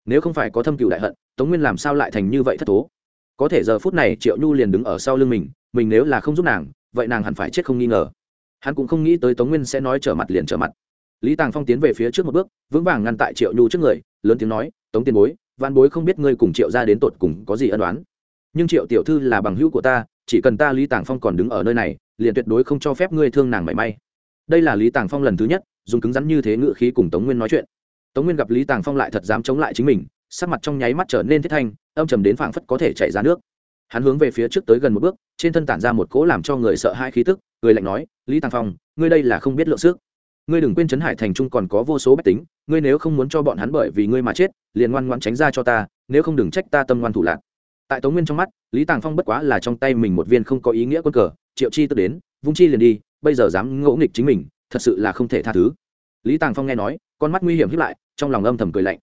nếu không phải có thâm cựu đại hận tống nguyên làm sao lại thành như vậy thất thố có thể giờ phút này triệu nhu liền đứng ở sau lưng mình mình nếu là không giúp nàng vậy nàng hẳn phải chết không nghi ngờ hắn cũng không nghĩ tới tống nguyên sẽ nói trở mặt liền trở mặt lý tàng phong tiến về phía trước một bước vững vàng ngăn tại triệu nhu trước người lớn tiếng nói tống tiền bối văn bối không biết ngươi cùng triệu ra đến tột cùng có gì ân đoán nhưng triệu tiểu thư là bằng hữu của ta, chỉ cần ta lý tàng phong còn đứng ở nơi này, liền tuyệt đối không cho phép ngươi thương nàng mảy may. Đây là lý tàng phong lần thứ nhất, dùng cứng rắn như thế ngự khí cùng tống nguyên nói chuyện. Tống nguyên gặp lý tàng phong lại thật dám chống lại chính mình, sắc mặt trong nháy mắt trở nên thiết thanh, âm trầm đến phảng phất có thể chảy ra nước. Hắn hướng về phía trước tới gần một bước, trên thân tản ra một cỗ làm cho người sợ hai khí tức người lạnh nói, lý tàng phong, ngươi đây là không biết lượng sức ngươi đừng quên trấn hải thành trung còn có vô số bách tính, ngươi nếu không muốn cho bọn hắn bởi vì ngươi mà chết, liền ngoan ngoan tránh ra cho ta, nếu không đừng trách ta tâm ngoan thủ lạc. Tại tống nguyên trong mắt, lý tàng phong bất quá là trong tay mình một viên không có ý nghĩa quân cờ, triệu chi tức đến, vung chi liền đi, bây giờ dám ngỗ nghịch chính mình, thật sự là không thể tha thứ. Lý tàng phong nghe nói, con mắt nguy hiểm hiếp lại, trong lòng âm thầm cười lạnh.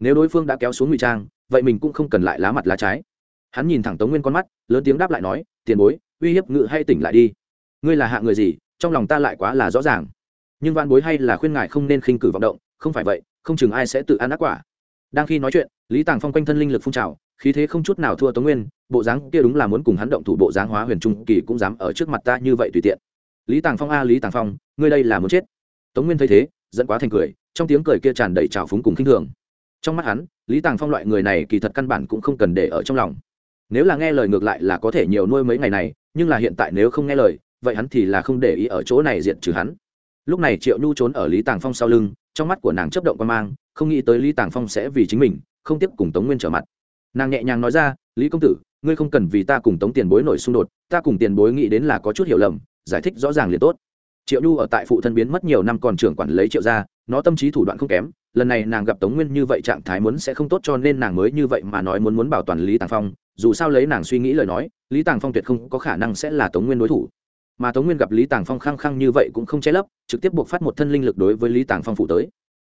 Nếu đối phương đã kéo xuống ngụy trang, vậy mình cũng không cần lại lá mặt lá trái. Hắn nhìn thẳng tống nguyên con mắt, lớn tiếng đáp lại nói, tiền bối, uy hiếp ngự hay tỉnh lại đi. Ngươi là hạ người gì, trong lòng ta lại quá là rõ ràng nhưng van bối hay là khuyên ngài không nên khinh cử vọng động, không phải vậy, không chừng ai sẽ tự ăn ác quả. Đang khi nói chuyện, lý tàng phong quanh thân linh lực phun trào, khí thế không chút nào thua tống nguyên, bộ dáng kia đúng là muốn cùng hắn động thủ bộ dáng hóa huyền trung kỳ cũng dám ở trước mặt ta như vậy tùy tiện. Lý tàng phong a, lý tàng phong, ngươi đây là muốn chết. Tống nguyên thấy thế dẫn quá thành cười, trong tiếng cười kia tràn đầy trào phúng cùng khinh thường. Trong mắt hắn, lý tàng phong loại người này kỳ thật căn bản cũng không cần để ở trong lòng. Nếu là nghe lời ngược lại là có thể nhiều nuôi mấy ngày này, nhưng là hiện tại nếu không nghe lời, vậy hắn thì là không để ý ở chỗ này diện trừ hắn lúc này triệu nhu trốn ở lý tàng phong sau lưng, trong mắt của nàng chấp động quan mang, không nghĩ tới lý tàng phong sẽ vì chính mình, không tiếp cùng tống nguyên trở mặt. Nàng nhẹ nhàng nói ra, lý công tử, ngươi không cần vì ta cùng tống tiền bối nổi xung đột, ta cùng tiền bối nghĩ đến là có chút hiểu lầm, giải thích rõ ràng liền tốt. Triệu nhu ở tại phụ thân biến mất nhiều năm còn trưởng quản lấy triệu gia, nó tâm trí thủ đoạn không kém, lần này nàng gặp tống nguyên như vậy trạng thái muốn sẽ không tốt cho nên nàng mới như vậy mà nói muốn muốn bảo toàn lý tàng phong, dù sao lấy nàng suy nghĩ lời nói, lý tàng phong tuyệt không có khả năng sẽ là tống nguyên đối thủ mà tống nguyên gặp lý tàng phong khăng khăng như vậy cũng không che lấp, trực tiếp buộc phát một thân linh lực đối với lý tàng phong phụ tới.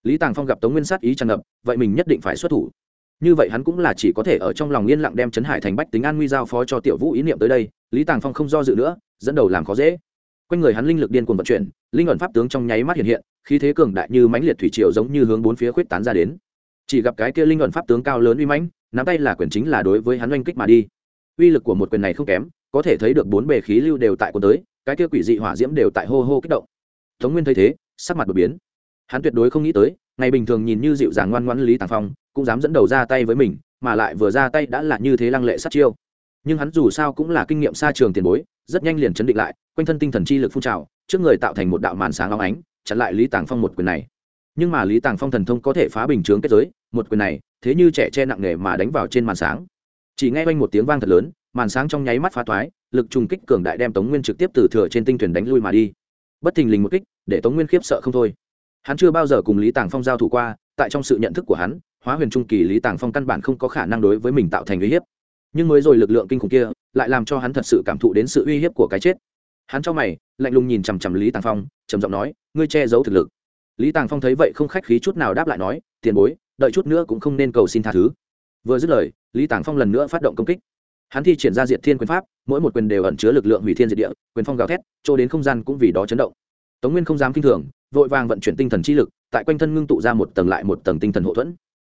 Lý tàng phong gặp tống nguyên sát ý tràn ngập, vậy mình nhất định phải xuất thủ. Như vậy hắn cũng là chỉ có thể ở trong lòng yên lặng đem trấn hải thành bách tính an nguy giao phó cho tiểu vũ ý niệm tới đây, lý tàng phong không do dự nữa, dẫn đầu làm khó dễ. Quanh người hắn linh lực điên cuồng vận chuyển, linh ẩn pháp tướng trong nháy mắt hiện hiện, khí thế cường đại như mãnh liệt thủy triều giống như hướng bốn phía khuyết tán ra đến. Chỉ gặp cái kia linh ẩn pháp tướng cao lớn uy mãnh, nắm tay là quyền chính là đối với hắn oanh kích mà đi. Uy lực của một quyền này không kém, có thể thấy được bốn bề khí lưu đều tại quân tới cái kia quỷ dị hỏa diễm đều tại hô hô kích động. Tống nguyên thấy thế, sắc mặt đột biến. Hắn tuyệt đối không nghĩ tới, ngày bình thường nhìn như dịu dàng ngoan ngoãn lý tàng phong, cũng dám dẫn đầu ra tay với mình, mà lại vừa ra tay đã là như thế lăng lệ sát chiêu. Nhưng hắn dù sao cũng là kinh nghiệm xa trường tiền bối, rất nhanh liền chấn định lại, quanh thân tinh thần chi lực phun trào, trước người tạo thành một đạo màn sáng long ánh, chặn lại lý tàng phong một quyền này. Nhưng mà lý tàng phong thần thông có thể phá bình chướng kết giới, một quyền này, thế như trẻ che nặng nề mà đánh vào trên màn sáng. Chỉ nghe quanh một tiếng vang thật lớn, màn sáng trong nháy mắt phá thoái lực trùng kích cường đại đem tống nguyên trực tiếp từ thừa trên tinh thuyền đánh lui mà đi. Bất thình lình một kích, để tống nguyên khiếp sợ không thôi. Hắn chưa bao giờ cùng lý tàng phong giao thủ qua, tại trong sự nhận thức của hắn, hóa huyền trung kỳ lý tàng phong căn bản không có khả năng đối với mình tạo thành uy hiếp. Nhưng mới rồi lực lượng kinh khủng kia, lại làm cho hắn thật sự cảm thụ đến sự uy hiếp của cái chết. Hắn cho mày, lạnh lùng nhìn chằm chằm lý tàng phong, trầm giọng nói, ngươi che giấu thực lực. Lý tàng phong thấy vậy không khách khí chút nào đáp lại nói, tiền bối, đợi chút nữa cũng không nên cầu xin tha thứ. Vừa dứt lời, lý tàng phong lần nữa phát động công kích hắn thi triển ra diệt thiên quyền pháp, mỗi một quyền đều ẩn chứa lực lượng hủy thiên diệt địa, quyền phong gào thét chỗ đến không gian cũng vì đó chấn động. Tống nguyên không dám kinh thường, vội vàng vận chuyển tinh thần chi lực, tại quanh thân ngưng tụ ra một tầng lại một tầng tinh thần hộ thuẫn.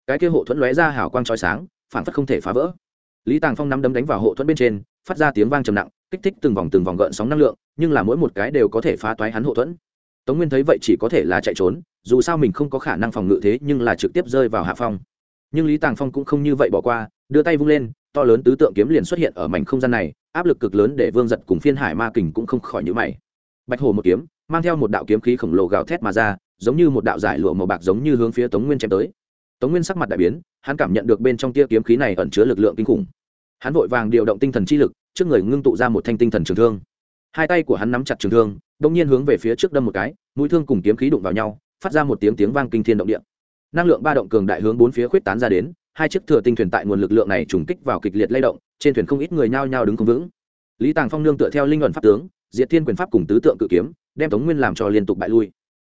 Cái kia hộ thuẫn lóe ra hào quang trói sáng, phản phất không thể phá vỡ. Lý tàng phong nắm đấm đánh vào hộ thuẫn bên trên, phát ra tiếng vang trầm nặng, kích thích từng vòng từng vòng gợn sóng năng lượng, nhưng là mỗi một cái đều có thể phá toái hắn hộ thuẫn. Tống nguyên thấy vậy chỉ có thể là chạy trốn, dù sao mình không có khả năng phòng ngự thế nhưng là trực tiếp rơi vào hạ phong. Nhưng lý tàng phong cũng không như vậy bỏ qua, đưa tay vung lên to lớn tứ tượng kiếm liền xuất hiện ở mảnh không gian này, áp lực cực lớn để vương giật cùng phiên hải ma kình cũng không khỏi nhữ mày. Bạch hồ một kiếm, mang theo một đạo kiếm khí khổng lồ gào thét mà ra, giống như một đạo giải lụa màu bạc giống như hướng phía tống nguyên chém tới. Tống nguyên sắc mặt đại biến, hắn cảm nhận được bên trong tia kiếm khí này ẩn chứa lực lượng kinh khủng. Hắn vội vàng điều động tinh thần chi lực, trước người ngưng tụ ra một thanh tinh thần trường thương. Hai tay của hắn nắm chặt trường thương đông nhiên hướng về phía trước đâm một cái, mũi thương cùng kiếm khí đụng vào nhau, phát ra một tiếng tiếng vang kinh thiên động địa. Năng lượng ba động cường đại hướng bốn phía khuyết tán ra đến hai chiếc thừa tinh thuyền tại nguồn lực lượng này trùng kích vào kịch liệt lay động, trên thuyền không ít người nhao nhao đứng không vững. Lý tàng phong nương tựa theo linh luận pháp tướng, diệt thiên quyền pháp cùng tứ tượng cự kiếm, đem tống nguyên làm cho liên tục bại lui.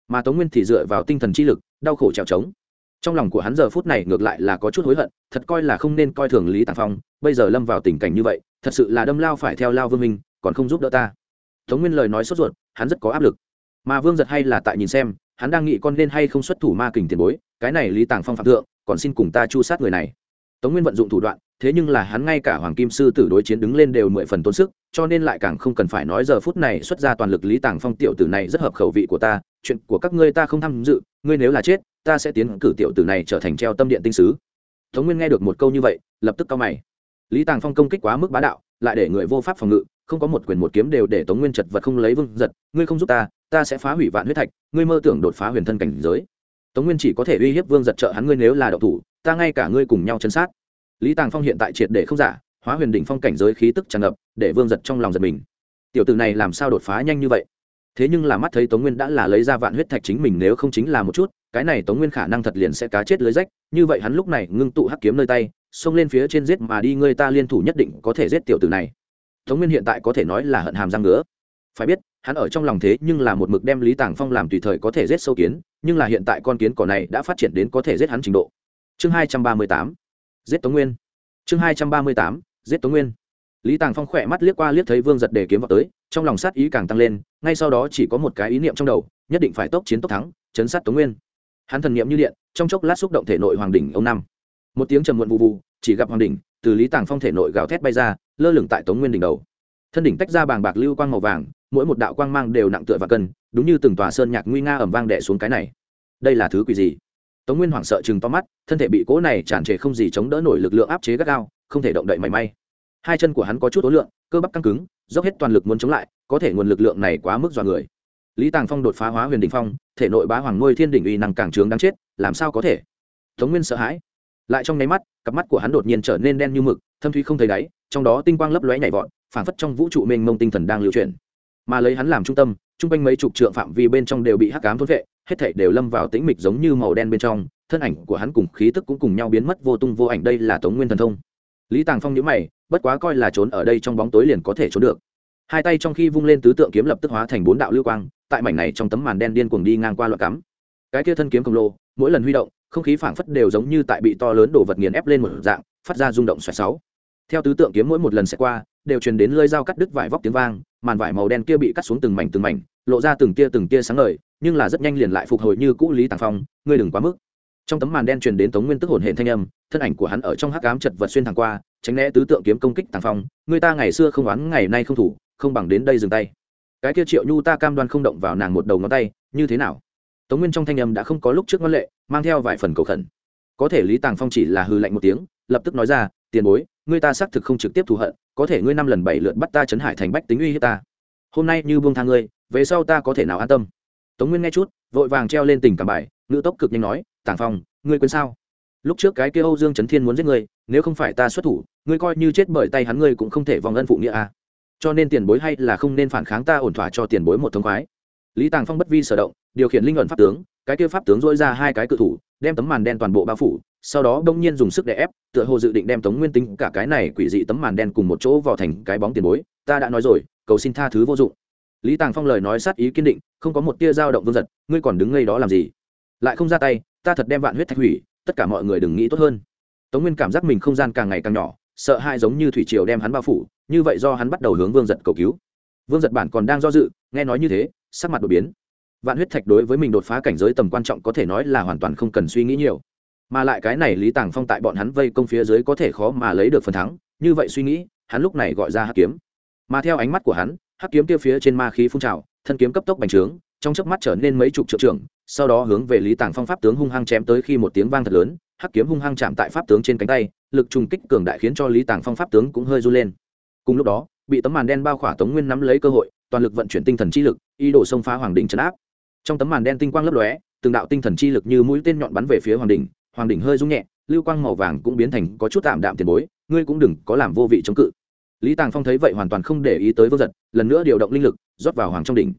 Mà tống nguyên thì dựa vào tinh thần chi lực, đau khổ trèo trống. Trong lòng của hắn giờ phút này ngược lại là có chút hối hận, thật coi là không nên coi thường lý tàng phong, bây giờ lâm vào tình cảnh như vậy, thật sự là đâm lao phải theo lao vương minh, còn không giúp đỡ ta. Tống nguyên lời nói sốt ruột, hắn rất có áp lực. Mà vương giật hay là tại nhìn xem, hắn đang nghĩ con nên hay không xuất thủ ma kình tiền bối, cái này lý tàng phong phạm thượng còn xin cùng ta chu sát người này. Tống nguyên vận dụng thủ đoạn, thế nhưng là hắn ngay cả hoàng kim sư tử đối chiến đứng lên đều mười phần tốn sức, cho nên lại càng không cần phải nói giờ phút này xuất ra toàn lực lý tàng phong tiểu tử này rất hợp khẩu vị của ta, chuyện của các ngươi ta không tham dự, ngươi nếu là chết, ta sẽ tiến cử tiểu tử này trở thành treo tâm điện tinh sứ. Tống nguyên nghe được một câu như vậy, lập tức cao mày. Lý tàng phong công kích quá mức bá đạo, lại để người vô pháp phòng ngự, không có một quyền một kiếm đều để tống nguyên chật vật không lấy vương giật, ngươi không giúp ta ta sẽ phá hủy vạn huyết thạch, ngươi mơ tưởng đột phá huyền thân cảnh giới tống nguyên chỉ có thể uy hiếp vương giật trợ hắn ngươi nếu là đậu thủ, ta ngay cả ngươi cùng nhau chân sát. Lý tàng phong hiện tại triệt để không giả, hóa huyền đỉnh phong cảnh giới khí tức tràn ngập, để vương giật trong lòng giật mình. Tiểu tử này làm sao đột phá nhanh như vậy? Thế nhưng là mắt thấy tống nguyên đã là lấy ra vạn huyết thạch chính mình nếu không chính là một chút, cái này tống nguyên khả năng thật liền sẽ cá chết lưới rách, như vậy hắn lúc này ngưng tụ hắc kiếm nơi tay, xông lên phía trên giết mà đi, ngươi ta liên thủ nhất định có thể giết tiểu tử này. Tống nguyên hiện tại có thể nói là hận hàm răng nữa phải biết hắn ở trong lòng thế nhưng là một mực đem lý tàng phong làm tùy thời có thể giết sâu kiến, nhưng là hiện tại con kiến cỏ này đã phát triển đến có thể giết hắn trình độ. Chương hai trăm ba mươi tám, giết tống nguyên. Chương hai trăm ba mươi tám, giết tống nguyên. Lý tàng phong khỏe mắt liếc qua liếc thấy vương giật đề kiếm vào tới, trong lòng sát ý càng tăng lên, ngay sau đó chỉ có một cái ý niệm trong đầu, nhất định phải tốc chiến tốc thắng, chấn sát tống nguyên. Hắn thần niệm như điện, trong chốc lát xúc động thể nội hoàng đỉnh ông năm. Một tiếng trầm muộn vụ vụ, chỉ gặp hoàng đỉnh từ lý tàng phong thể nội gào thét bay ra, lơ lửng tại tống nguyên đỉnh đầu. Thân đỉnh tách ra bàng bạc lưu quang màu vàng mỗi một đạo quang mang đều nặng tựa và cân, đúng như từng tòa sơn nhạc nguy nga ẩm vang đẻ xuống cái này. Đây là thứ quỷ gì? Tống nguyên hoảng sợ chừng to mắt, thân thể bị cỗ này tràn trề không gì chống đỡ nổi lực lượng áp chế gắt gao, không thể động đậy mảy may. Hai chân của hắn có chút ối lượng, cơ bắp căng cứng, dốc hết toàn lực muốn chống lại, có thể nguồn lực lượng này quá mức dọa người. Lý tàng phong đột phá hóa huyền đình phong, thể nội bá hoàng nuôi thiên đỉnh uy năng càng trướng đáng chết, làm sao có thể? Tống nguyên sợ hãi. Lại trong nháy mắt, cặp mắt của hắn đột nhiên trở nên đen như mực, thâm thúy không thấy đáy, trong đó tinh quang lấp lóe nhảy vọt, phảng phất trong vũ trụ mênh mông tinh thần đang lưu chuyển mà lấy hắn làm trung tâm trung quanh mấy chục trượng phạm vi bên trong đều bị hắc cám thôn vệ, hết thảy đều lâm vào tĩnh mịch giống như màu đen bên trong, thân ảnh của hắn cùng khí tức cũng cùng nhau biến mất vô tung vô ảnh, đây là tống nguyên thần thông. Lý tàng phong nhíu mày, bất quá coi là trốn ở đây trong bóng tối liền có thể trốn được. Hai tay trong khi vung lên tứ tượng kiếm lập tức hóa thành bốn đạo lưu quang, tại mảnh này trong tấm màn đen điên cuồng đi ngang qua loạt cắm. Cái kia thân kiếm khổng lồ, mỗi lần huy động, không khí phảng phất đều giống như tại bị to lớn đổ vật nghiền ép lên một dạng, phát ra rung động xoẹt sáu. Theo tứ tượng kiếm mỗi một lần sẽ qua đều truyền đến lưỡi dao cắt đứt vải vóc tiếng vang, màn vải màu đen kia bị cắt xuống từng mảnh từng mảnh, lộ ra từng tia từng tia sáng ngời, nhưng là rất nhanh liền lại phục hồi như cũ lý tàng phong, ngươi đừng quá mức. Trong tấm màn đen truyền đến tống nguyên tức hồn hển thanh âm, thân ảnh của hắn ở trong hắc ám chật vật xuyên thẳng qua, tránh né tứ tượng kiếm công kích tàng phong, người ta ngày xưa không oán, ngày nay không thủ, không bằng đến đây dừng tay. Cái kia triệu nhu ta cam đoan không động vào nàng một đầu ngón tay, như thế nào? Tống nguyên trong thanh âm đã không có lúc trước ngân lệ, mang theo vài phần cầu khẩn. Có thể lý tàng phong chỉ là hư lạnh một tiếng, lập tức nói ra, tiền bối ngươi ta xác thực không trực tiếp thù hận có thể ngươi năm lần bảy lượt bắt ta chấn hải thành bách tính uy hiếp ta. Hôm nay như buông tha ngươi, về sau ta có thể nào an tâm? Tống nguyên nghe chút, vội vàng treo lên tình cảm bài ngữ tốc cực nhanh nói, tàng phong, ngươi quên sao? Lúc trước cái kia âu dương trấn thiên muốn giết ngươi, nếu không phải ta xuất thủ, ngươi coi như chết bởi tay hắn ngươi cũng không thể vòng ân phụ nghĩa à. cho nên tiền bối hay là không nên phản kháng ta ổn thỏa cho tiền bối một thông khoái. Lý tàng phong bất vi sở động, điều khiển linh luận pháp tướng, cái kia pháp tướng dỗi ra hai cái cự thủ, đem tấm màn đen toàn bộ bao phủ sau đó đông nhiên dùng sức để ép, tựa hồ dự định đem tống nguyên tính cả cái này quỷ dị tấm màn đen cùng một chỗ vào thành cái bóng tiền bối, ta đã nói rồi, cầu xin tha thứ vô dụng. Lý tàng phong lời nói sát ý kiên định, không có một tia dao động vương giật, ngươi còn đứng ngây đó làm gì? Lại không ra tay, ta thật đem vạn huyết thạch hủy, tất cả mọi người đừng nghĩ tốt hơn. Tống nguyên cảm giác mình không gian càng ngày càng nhỏ, sợ hai giống như thủy triều đem hắn bao phủ, như vậy do hắn bắt đầu hướng vương giật cầu cứu. Vương giật bản còn đang do dự, nghe nói như thế, sắc mặt đột biến. Vạn huyết thạch đối với mình đột phá cảnh giới tầm quan trọng có thể nói là hoàn toàn không cần suy nghĩ nhiều mà lại cái này lý tàng phong tại bọn hắn vây công phía dưới có thể khó mà lấy được phần thắng, như vậy suy nghĩ, hắn lúc này gọi ra hắc kiếm. Mà theo ánh mắt của hắn, hắc kiếm kia phía trên ma khí phun trào, thân kiếm cấp tốc bành trướng, trong chớp mắt trở nên mấy chục triệu trưởng, sau đó hướng về lý tàng phong pháp tướng hung hăng chém tới khi một tiếng vang thật lớn, hắc kiếm hung hăng chạm tại pháp tướng trên cánh tay, lực trùng kích cường đại khiến cho lý tàng phong pháp tướng cũng hơi run lên. Cùng lúc đó, bị tấm màn đen bao khỏa tống nguyên nắm lấy cơ hội, toàn lực vận chuyển tinh thần chi lực, ý đồ xông phá hoàng đỉnh trấn áp. Trong tấm màn đen tinh quang lấp lóe, từng đạo tinh thần chi lực như mũi tên nhọn bắn về phía hoàng đỉnh hoàng đỉnh hơi rung nhẹ, lưu quang màu vàng cũng biến thành có chút tạm đạm tiền bối, ngươi cũng đừng có làm vô vị chống cự. Lý tàng phong thấy vậy hoàn toàn không để ý tới vương giật, lần nữa điều động linh lực, rót vào hoàng trong đỉnh.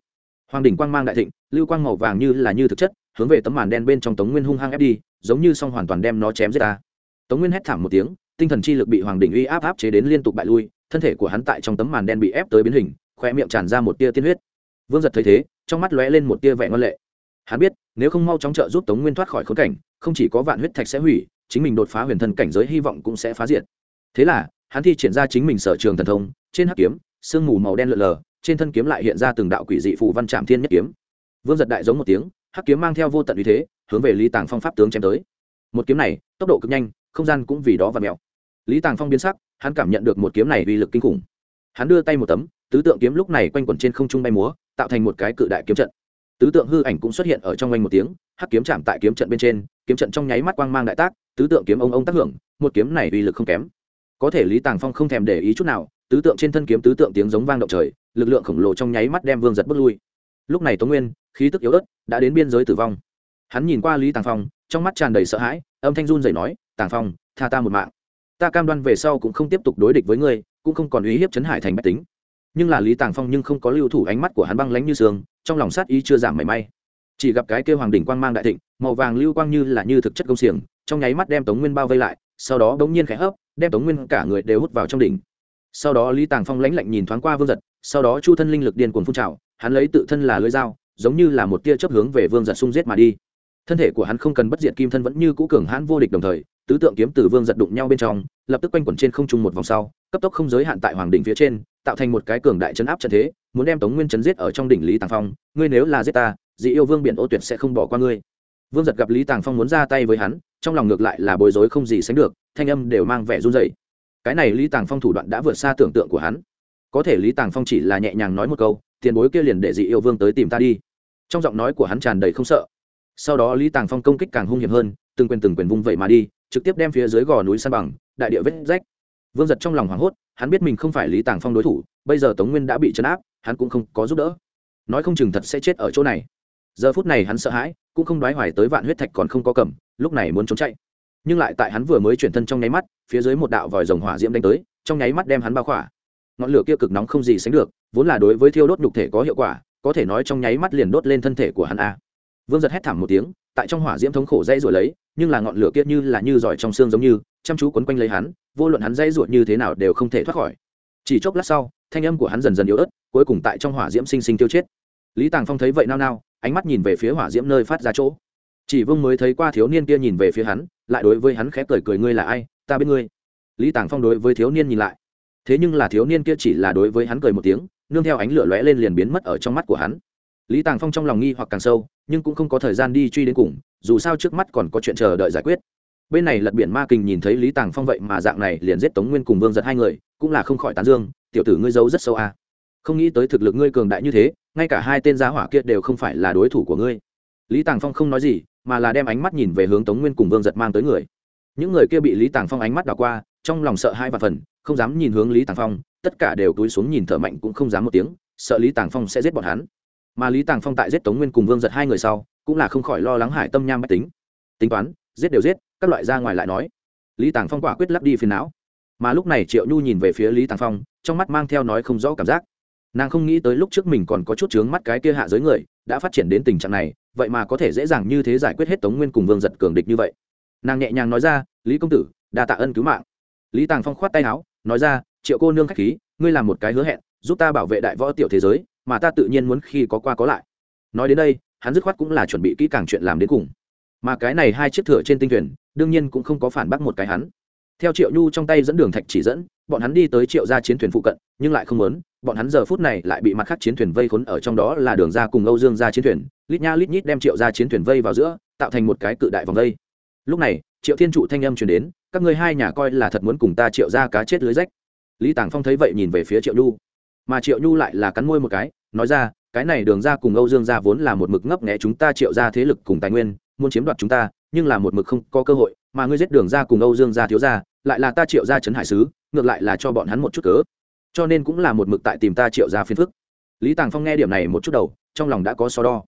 Hoàng đỉnh quang mang đại thịnh, lưu quang màu vàng như là như thực chất, hướng về tấm màn đen bên trong tống nguyên hung hăng ép đi, giống như xong hoàn toàn đem nó chém giết ta. Tống nguyên hét thảm một tiếng, tinh thần chi lực bị hoàng đỉnh uy áp áp chế đến liên tục bại lui, thân thể của hắn tại trong tấm màn đen bị ép tới biến hình khoe miệng tràn ra một tia tiên huyết. Vương giật thấy thế, trong mắt lóe lên một tia vẻ ngon lệ. Hắn biết, nếu không mau chóng trợ giúp tống nguyên thoát khỏi khốn cảnh không chỉ có vạn huyết thạch sẽ hủy, chính mình đột phá huyền thần cảnh giới hy vọng cũng sẽ phá diệt. Thế là, hắn thi triển ra chính mình sở trường thần thông, trên hắc kiếm, sương mù màu đen lợn lờ, trên thân kiếm lại hiện ra từng đạo quỷ dị phù văn trạm thiên nhất kiếm. Vương giật đại giống một tiếng, hắc kiếm mang theo vô tận uy thế, hướng về lý tàng phong pháp tướng chém tới. Một kiếm này, tốc độ cực nhanh, không gian cũng vì đó và mèo. Lý tàng phong biến sắc, hắn cảm nhận được một kiếm này uy lực kinh khủng. Hắn đưa tay một tấm, tứ tượng kiếm lúc này quanh quẩn trên không trung bay múa, tạo thành một cái cự đại kiếm trận tứ tượng hư ảnh cũng xuất hiện ở trong quanh một tiếng, hắc kiếm chạm tại kiếm trận bên trên, kiếm trận trong nháy mắt quang mang đại tác, tứ tượng kiếm ông ông tác hưởng, một kiếm này uy lực không kém. Có thể lý tàng phong không thèm để ý chút nào, tứ tượng trên thân kiếm tứ tượng tiếng giống vang động trời, lực lượng khổng lồ trong nháy mắt đem vương giật bước lui. Lúc này tống nguyên, khí tức yếu ớt, đã đến biên giới tử vong. Hắn nhìn qua lý tàng phong, trong mắt tràn đầy sợ hãi, âm thanh run dậy nói, tàng phong, tha ta một mạng. Ta cam đoan về sau cũng không tiếp tục đối địch với ngươi, cũng không còn uy hiếp chấn hải thành bách tính. Nhưng là lý tàng phong nhưng không có lưu thủ, ánh mắt của hắn băng lánh như sương trong lòng sát ý chưa giảm mảy may. Chỉ gặp cái kêu hoàng đỉnh quang mang đại thịnh, màu vàng lưu quang như là như thực chất công xiềng, trong nháy mắt đem tống nguyên bao vây lại, sau đó đống nhiên khẽ hấp, đem tống nguyên cả người đều hút vào trong đỉnh. Sau đó lý tàng phong lãnh lạnh nhìn thoáng qua vương giật, sau đó chu thân linh lực điên cuồng phun trào, hắn lấy tự thân là lưỡi dao, giống như là một tia chấp hướng về vương giật xung giết mà đi. Thân thể của hắn không cần bất diệt kim thân vẫn như cũ cường hãn vô địch đồng thời, tứ tượng kiếm từ vương giật đụng nhau bên trong, lập tức quanh quẩn trên không trung một vòng sau, cấp tốc không giới hạn tại hoàng đỉnh phía trên, tạo thành một cái cường đại chấn áp trận thế muốn đem tống nguyên chấn giết ở trong đỉnh lý tàng phong, ngươi nếu là giết ta, dị yêu vương biển ô tuyệt sẽ không bỏ qua ngươi. Vương giật gặp lý tàng phong muốn ra tay với hắn, trong lòng ngược lại là bối rối không gì sánh được, thanh âm đều mang vẻ run dày cái này lý tàng phong thủ đoạn đã vượt xa tưởng tượng của hắn. Có thể lý tàng phong chỉ là nhẹ nhàng nói một câu, tiền bối kia liền để dị yêu vương tới tìm ta đi. Trong giọng nói của hắn tràn đầy không sợ. Sau đó lý tàng phong công kích càng hung hiểm hơn, từng quyền từng quyền vung vậy mà đi, trực tiếp đem phía dưới gò núi san bằng, đại địa vết rách. Vương giật trong lòng hoảng hốt, hắn biết mình không phải lý tàng phong đối thủ, bây giờ tống nguyên đã bị chấn áp hắn cũng không có giúp đỡ. Nói không chừng thật sẽ chết ở chỗ này. Giờ phút này hắn sợ hãi, cũng không đoái hoài tới vạn huyết thạch còn không có cầm, lúc này muốn trốn chạy. Nhưng lại tại hắn vừa mới chuyển thân trong nháy mắt, phía dưới một đạo vòi rồng hỏa diễm đánh tới, trong nháy mắt đem hắn bao khỏa. Ngọn lửa kia cực nóng không gì sánh được, vốn là đối với thiêu đốt nhục thể có hiệu quả, có thể nói trong nháy mắt liền đốt lên thân thể của hắn a. Vương giật hét thảm một tiếng, tại trong hỏa diễm thống khổ dây rồi lấy, nhưng là ngọn lửa kia như là như giỏi trong xương giống như, chăm chú quấn quanh lấy hắn, vô luận hắn dây ruột như thế nào đều không thể thoát khỏi. Chỉ chốc lát sau thanh âm của hắn dần dần yếu ớt, cuối cùng tại trong hỏa diễm sinh sinh tiêu chết. Lý tàng phong thấy vậy nao nao, ánh mắt nhìn về phía hỏa diễm nơi phát ra chỗ. Chỉ vương mới thấy qua thiếu niên kia nhìn về phía hắn, lại đối với hắn khẽ cười cười, ngươi là ai? Ta biết ngươi. Lý tàng phong đối với thiếu niên nhìn lại. Thế nhưng là thiếu niên kia chỉ là đối với hắn cười một tiếng, nương theo ánh lửa lóe lên liền biến mất ở trong mắt của hắn. Lý tàng phong trong lòng nghi hoặc càng sâu, nhưng cũng không có thời gian đi truy đến cùng, dù sao trước mắt còn có chuyện chờ đợi giải quyết bên này lật biển ma kình nhìn thấy lý tàng phong vậy mà dạng này liền giết tống nguyên cùng vương giật hai người, cũng là không khỏi tán dương, tiểu tử ngươi giấu rất sâu à. không nghĩ tới thực lực ngươi cường đại như thế, ngay cả hai tên giá hỏa kia đều không phải là đối thủ của ngươi. Lý tàng phong không nói gì, mà là đem ánh mắt nhìn về hướng tống nguyên cùng vương giật mang tới người. Những người kia bị lý tàng phong ánh mắt đảo qua, trong lòng sợ hai và phần, không dám nhìn hướng lý tàng phong, tất cả đều túi xuống nhìn thở mạnh cũng không dám một tiếng, sợ lý tàng phong sẽ giết bọn hắn. Mà lý tàng phong tại giết tống nguyên cùng vương giật hai người sau, cũng là không khỏi lo lắng hải tâm nham mách tính. Tính toán, giết đều giết các loại ra ngoài lại nói. Lý tàng phong quả quyết lắp đi phiền não. Mà lúc này triệu nhu nhìn về phía lý tàng phong, trong mắt mang theo nói không rõ cảm giác. Nàng không nghĩ tới lúc trước mình còn có chút chướng mắt cái kia hạ giới người, đã phát triển đến tình trạng này, vậy mà có thể dễ dàng như thế giải quyết hết tống nguyên cùng vương giật cường địch như vậy. Nàng nhẹ nhàng nói ra, lý công tử, đa tạ ân cứu mạng. Lý tàng phong khoát tay áo, nói ra, triệu cô nương k h á c h khí, ngươi làm một cái hứa hẹn, giúp ta bảo vệ đại võ tiểu thế giới, mà ta tự nhiên muốn khi có qua có lại. Nói đến đây, hắn dứt khoát cũng là chuẩn bị kỹ càng chuyện làm đến cùng. Mà cái này hai chiếc thửa trên tinh thuyền đương nhiên cũng không có phản bác một cái hắn. Theo triệu nhu trong tay dẫn đường thạch chỉ dẫn, bọn hắn đi tới triệu gia chiến thuyền phụ cận, nhưng lại không muốn, bọn hắn giờ phút này lại bị mặt khác chiến thuyền vây khốn ở trong đó là đường ra cùng âu dương ra chiến thuyền, lít nha lít nhít đem triệu ra chiến thuyền vây vào giữa, tạo thành một cái cự đại vòng vây. Lúc này, triệu thiên trụ thanh âm truyền đến, các ngươi hai nhà coi là thật muốn cùng ta triệu ra cá chết lưới rách. Lý tàng phong thấy vậy nhìn về phía triệu nhu, mà triệu nhu lại là cắn môi một cái, nói ra, cái này đường ra cùng âu dương ra vốn là một mực ngấp nghẽ chúng ta triệu ra thế lực cùng tài nguyên, muốn chiếm đoạt chúng ta nhưng là một mực không có cơ hội, mà ngươi giết đường ra cùng âu dương ra thiếu ra lại là ta triệu ra trấn hải sứ, ngược lại là cho bọn hắn một chút cớ. Cho nên cũng là một mực tại tìm ta triệu ra phiền phức. Lý tàng phong nghe điểm này một chút đầu, trong lòng đã có so đo.